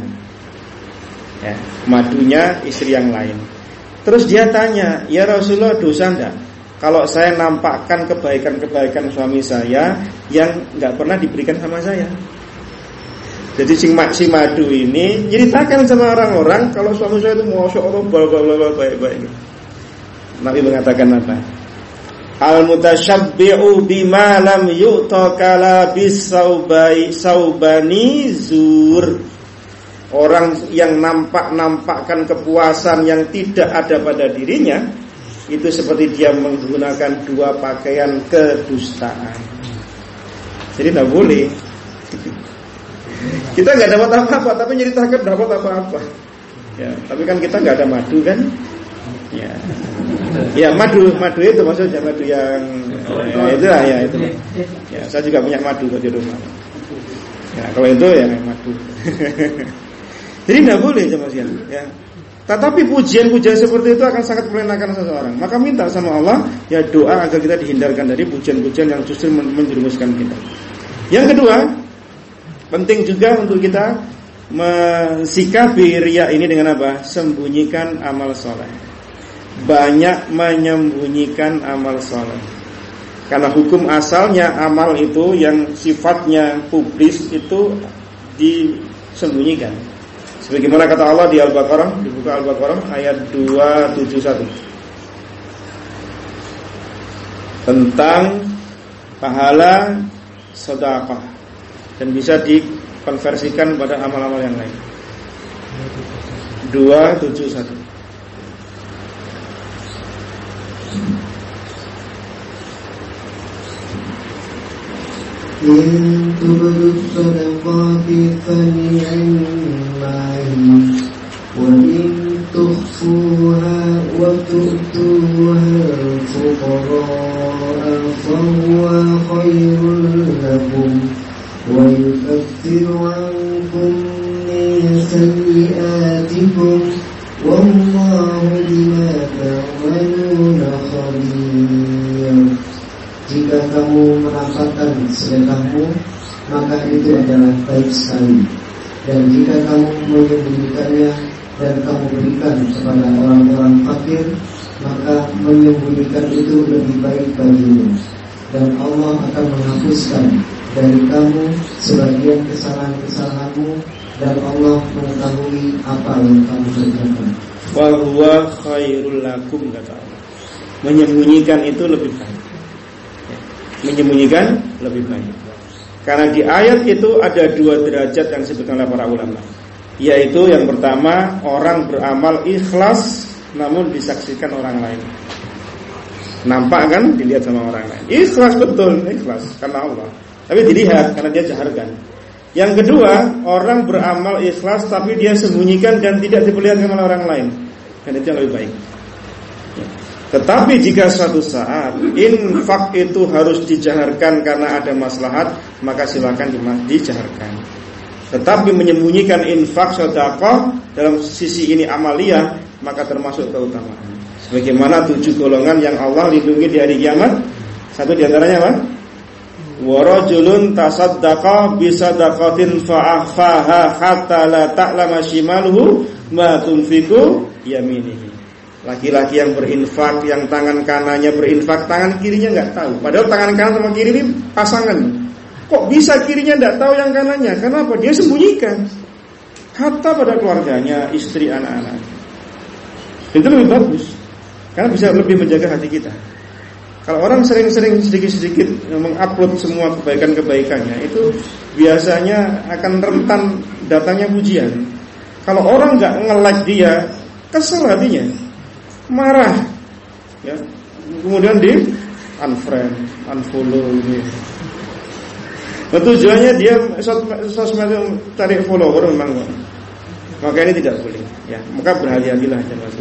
Ya, madunya istri yang lain. Terus dia tanya, "Ya Rasulullah, dosa enggak kalau saya nampakkan kebaikan-kebaikan suami saya yang nggak pernah diberikan sama saya?" Jadi si, si madu ini ceritakan sama orang-orang kalau suami saya itu masya Allah bla bla bla baik-baik. Nabi mengatakan apa? Al mutasyabbi'u bima lam yu'ta kala bisaubai saubani zur. Orang yang nampak-nampakkan kepuasan yang tidak ada pada dirinya itu seperti dia menggunakan dua pakaian kedustaan. Jadi tidak boleh kita nggak dapat apa-apa, tapi nyeritakan dapat apa-apa. Ya, tapi kan kita nggak ada madu kan? Ya, ya madu, madu itu maksudnya madu yang ya, itu lah ya itu. Ya, saya juga punya madu di rumah. Ya, kalau itu ya madu. Jadi nggak boleh sama sekali. Ya. Tetapi pujian-pujian seperti itu akan sangat melenakan seseorang. Maka minta sama Allah ya doa agar kita dihindarkan dari pujian-pujian yang justru menjerumuskan kita. Yang kedua, Penting juga untuk kita mensikapi ria ini dengan apa? Sembunyikan amal soleh. Banyak menyembunyikan amal soleh. Karena hukum asalnya amal itu yang sifatnya publis itu disembunyikan. Sebagaimana kata Allah di Al-Baqarah, dibuka Al-Baqarah ayat 271. Tentang pahala sedekah dan bisa dikonversikan pada amal-amal yang lain. 271 إن تبدوا الصدقات فنعماه وإن تخفوها وتؤتوها الفقراء فهو خير لكم ويكفر عنكم من سيئاتكم والله بما تعملون خبير Jika kamu menampakkan sedekahmu Maka itu adalah baik sekali Dan jika kamu menyembunyikannya Dan kamu berikan kepada orang-orang fakir Maka menyembunyikan itu lebih baik bagimu Dan Allah akan menghapuskan dari kamu sebagian kesalahan-kesalahanmu dan Allah mengetahui apa yang kamu kerjakan. Wa huwa khairul lakum kata Allah. Menyembunyikan itu lebih baik. Menyembunyikan lebih baik. Karena di ayat itu ada dua derajat yang disebutkan oleh para ulama. Yaitu yang pertama orang beramal ikhlas namun disaksikan orang lain. Nampak kan dilihat sama orang lain. Ikhlas betul, ikhlas karena Allah. Tapi dilihat karena dia jaharkan. Yang kedua, orang beramal ikhlas tapi dia sembunyikan dan tidak diperlihatkan oleh orang lain. Dan itu yang lebih baik. Tetapi jika suatu saat infak itu harus dijaharkan karena ada maslahat, maka silakan dijaharkan. Tetapi menyembunyikan infak sedekah dalam sisi ini amalia, maka termasuk keutamaan. Sebagaimana tujuh golongan yang Allah lindungi di hari kiamat, satu di antaranya apa? Warajulun tasaddaqa bisadaqatin fa'akhfaha hatta la ta'lama shimaluhu ma tunfiku yaminihi. Laki-laki yang berinfak, yang tangan kanannya berinfak, tangan kirinya nggak tahu. Padahal tangan kanan sama kiri ini pasangan. Kok bisa kirinya nggak tahu yang kanannya? Karena apa? Dia sembunyikan. Hatta pada keluarganya, istri, anak-anak. Itu lebih bagus. Karena bisa lebih menjaga hati kita. Kalau orang sering-sering sedikit-sedikit mengupload semua kebaikan-kebaikannya, itu biasanya akan rentan datangnya pujian. Kalau orang nggak nge-like dia, kesel hatinya marah ya. Kemudian di unfriend unfollow ini. Nah, tujuannya dia sosmed cari follower memang maka ini tidak boleh ya. Maka berhati-hatilah jangan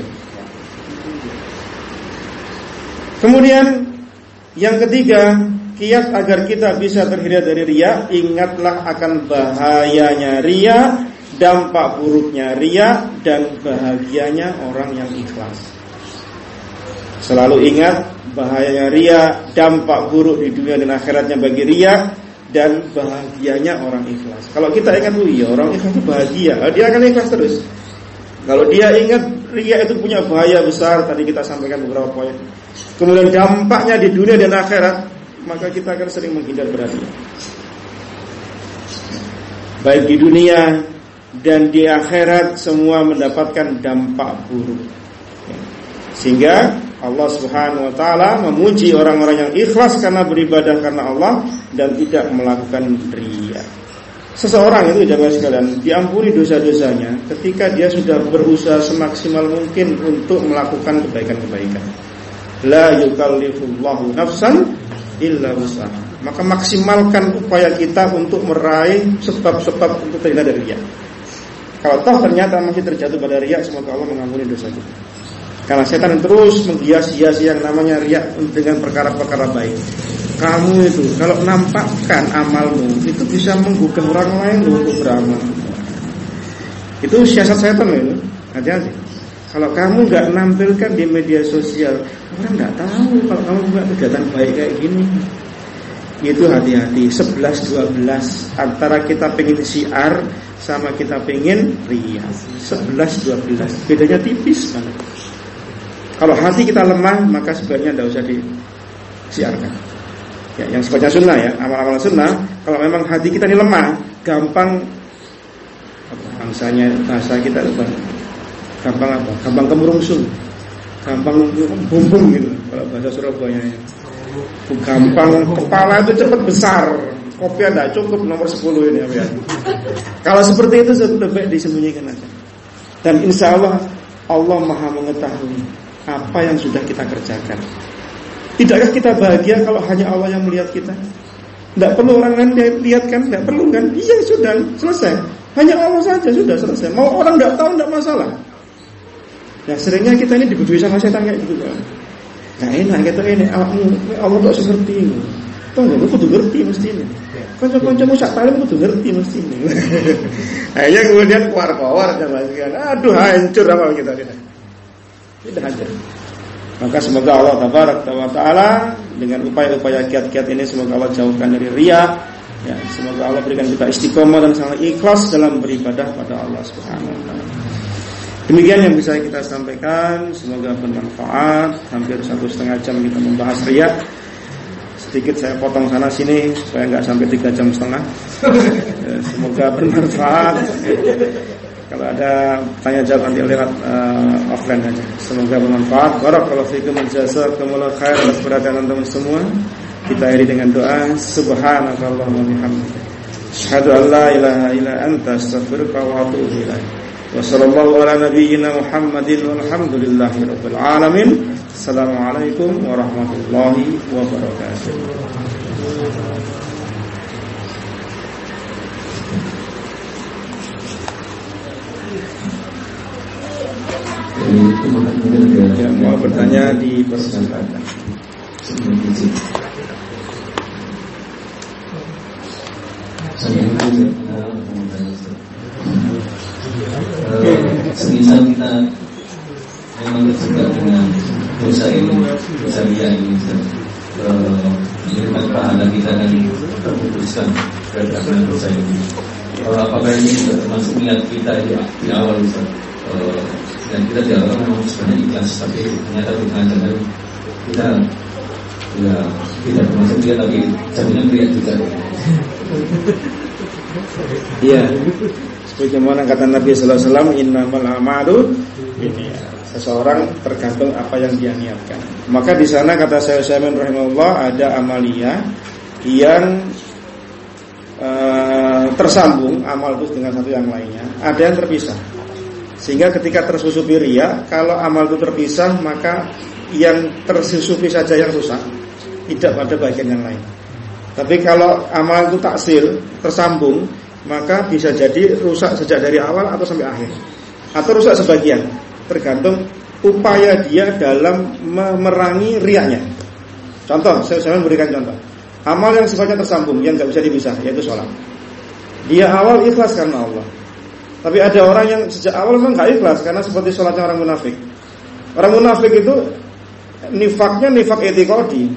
kemudian yang ketiga kiat agar kita bisa terhindar dari ria ingatlah akan bahayanya ria dampak buruknya ria dan bahagianya orang yang ikhlas Selalu ingat bahayanya ria, dampak buruk di dunia dan akhiratnya bagi ria dan bahagianya orang ikhlas. Kalau kita ingat oh iya orang ikhlas itu bahagia, dia akan ikhlas terus. Kalau dia ingat ria itu punya bahaya besar, tadi kita sampaikan beberapa poin. Kemudian dampaknya di dunia dan akhirat, maka kita akan sering menghindar berarti. Baik di dunia dan di akhirat semua mendapatkan dampak buruk. Sehingga Allah Subhanahu wa taala memuji orang-orang yang ikhlas karena beribadah karena Allah dan tidak melakukan riya. Seseorang itu jamaah sekalian diampuni dosa-dosanya ketika dia sudah berusaha semaksimal mungkin untuk melakukan kebaikan-kebaikan. La yukallifullahu nafsan illa wus'aha. Maka maksimalkan upaya kita untuk meraih sebab-sebab untuk terhindar dari riya. Kalau toh ternyata masih terjatuh pada riya, semoga Allah mengampuni dosa kita. Karena setan terus menghias-hias yang namanya riak dengan perkara-perkara baik. Kamu itu kalau nampakkan amalmu itu bisa menggugah orang lain untuk beramal. Itu siasat setan itu. Hati-hati. Kalau kamu nggak nampilkan di media sosial, orang nggak tahu kalau kamu nggak kegiatan baik kayak gini. Itu hati-hati. 11 12 antara kita pengen siar sama kita pengen ria. 11 12 bedanya tipis banget. Kalau hati kita lemah, maka sebaiknya tidak usah disiarkan. Ya, yang sifatnya sunnah ya, amal-amal sunnah. Kalau memang hati kita ini lemah, gampang bangsanya bahasa kita apa? Gampang apa? Gampang kemurungsung, gampang bumbung gitu. Kalau bahasa Surabaya ya. Gampang kepala itu cepat besar. Kopi ada cukup nomor 10 ini ya. Kalau seperti itu sudah baik disembunyikan aja. Dan insya Allah Allah maha mengetahui apa yang sudah kita kerjakan. Tidakkah kita bahagia kalau hanya Allah yang melihat kita? Tidak perlu orang lain lihat kan? Tidak perlu kan? Iya sudah selesai. Hanya Allah saja sudah selesai. Mau orang tidak tahu tidak masalah. Nah seringnya kita ini dibudui sama setan kayak gitu kan. Nah enak kita ini Allah tak seperti ini. Tuh nggak kudu ngerti mesti ini. Kanca-kancamu sak talim kudu ngerti mesti ini. Akhirnya kemudian keluar-keluar kan. Aduh hancur amal kita kita. Tidak hancur. Maka semoga Allah tabarak taala dengan upaya-upaya kiat-kiat ini semoga Allah jauhkan dari ria. Ya, semoga Allah berikan kita istiqomah dan sangat ikhlas dalam beribadah pada Allah Subhanahu wa taala. Demikian yang bisa kita sampaikan. Semoga bermanfaat. Hampir satu setengah jam kita membahas riak Sedikit saya potong sana sini Supaya nggak sampai tiga jam setengah. Ya, Semoga bermanfaat kalau ada tanya jawab nanti lewat uh, offline aja. Semoga bermanfaat. Barakallahu fiikum menjasa, khair atas perhatian antum semua. Kita akhiri dengan doa subhanakallahumma bihamdika asyhadu an la ilaha illa anta astaghfiruka wa atubu ilaik. Wa sallallahu ala nabiyyina Muhammadin alamin. Assalamualaikum warahmatullahi wabarakatuh. Yang mau bertanya di persilakan. Saya semisal kita memang dengan dosa ini, dosa ini, pahala kita terputuskan dosa ini. Apakah ini termasuk niat kita di, di awal Ustaz? Dan kita awal memang sebenarnya ikhlas, tapi ternyata di tengah jalan kita ya tidak termasuk dia tapi jadinya pria juga. Iya. Sebagaimana kata Nabi sallallahu alaihi wasallam, "Innamal a'malu Seseorang tergantung apa yang dia niatkan. Maka di sana kata saya Syamin rahimahullah ada amalia yang uh, tersambung amal itu dengan satu yang lainnya. Ada yang terpisah. Sehingga ketika tersusupi ria, kalau amal itu terpisah, maka yang tersusupi saja yang rusak, tidak pada bagian yang lain. Tapi kalau amal itu taksil, tersambung, maka bisa jadi rusak sejak dari awal atau sampai akhir. Atau rusak sebagian tergantung upaya dia dalam memerangi riaknya. Contoh saya, saya memberikan contoh. Amal yang sifatnya tersambung yang nggak bisa dipisah yaitu sholat. Dia awal ikhlas karena Allah tapi ada orang yang sejak awal memang nggak ikhlas karena seperti sholatnya orang munafik orang munafik itu nifaknya nifak etikodi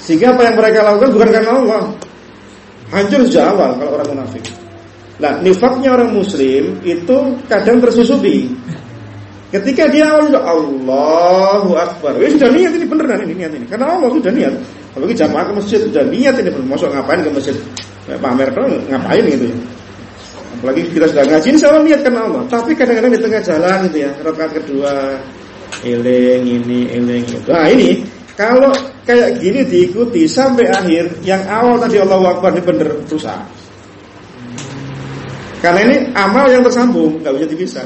sehingga apa yang mereka lakukan bukan karena Allah Hancur sejak awal kalau orang munafik. Nah, nifaknya orang muslim itu kadang tersusupi. Ketika dia awal sudah Allahu Akbar, ya sudah niat ini beneran ini niat ini. Karena Allah sudah niat. Apalagi jamaah ke masjid sudah niat ini masuk ngapain ke masjid pamer kan ngapain gitu ya. Apalagi kita sudah ngaji sama niat karena Allah. Tapi kadang-kadang di tengah jalan gitu ya, rakaat kedua eling ini eling itu. Nah ini kalau kayak gini diikuti sampai akhir, yang awal tadi Allah Akbar ini benar rusak. Karena ini amal yang tersambung, nggak bisa dipisah.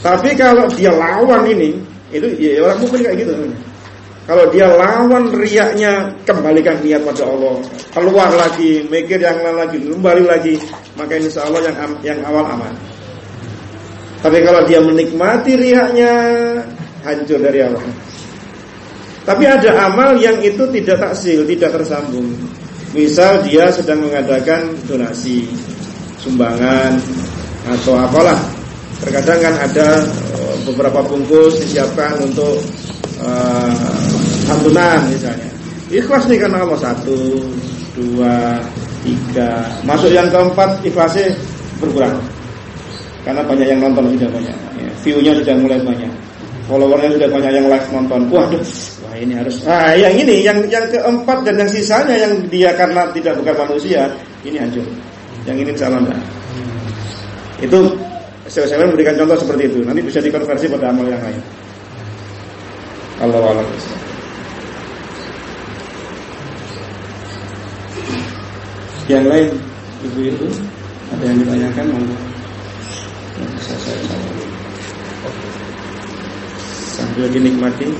Tapi kalau dia lawan ini, itu ya orang mungkin kayak gitu. Kalau dia lawan riaknya, kembalikan niat pada Allah. Keluar lagi, mikir yang lain lagi, kembali lagi, maka insya Allah yang yang awal aman. Tapi kalau dia menikmati riaknya, hancur dari awal. Tapi ada amal yang itu tidak taksil, tidak tersambung. Misal dia sedang mengadakan donasi, sumbangan atau apalah. Terkadang kan ada eh, beberapa bungkus disiapkan untuk uh, santunan misalnya. Ikhlas nih karena Allah satu, dua, tiga. Masuk yang keempat ikhlasnya berkurang. Karena banyak yang nonton sudah banyak. Ya, view-nya sudah mulai banyak followernya sudah banyak yang live nonton. Waduh, wah ini harus. Ah, yang ini, yang yang keempat dan yang sisanya yang dia karena tidak bukan manusia, ini hancur. Yang ini salah enggak. Itu saya memberikan contoh seperti itu. Nanti bisa dikonversi pada amal yang lain. Allah Allah. Yang lain ibu-ibu ada yang ditanyakan monggo. Bisa saya jawab sambil dinikmati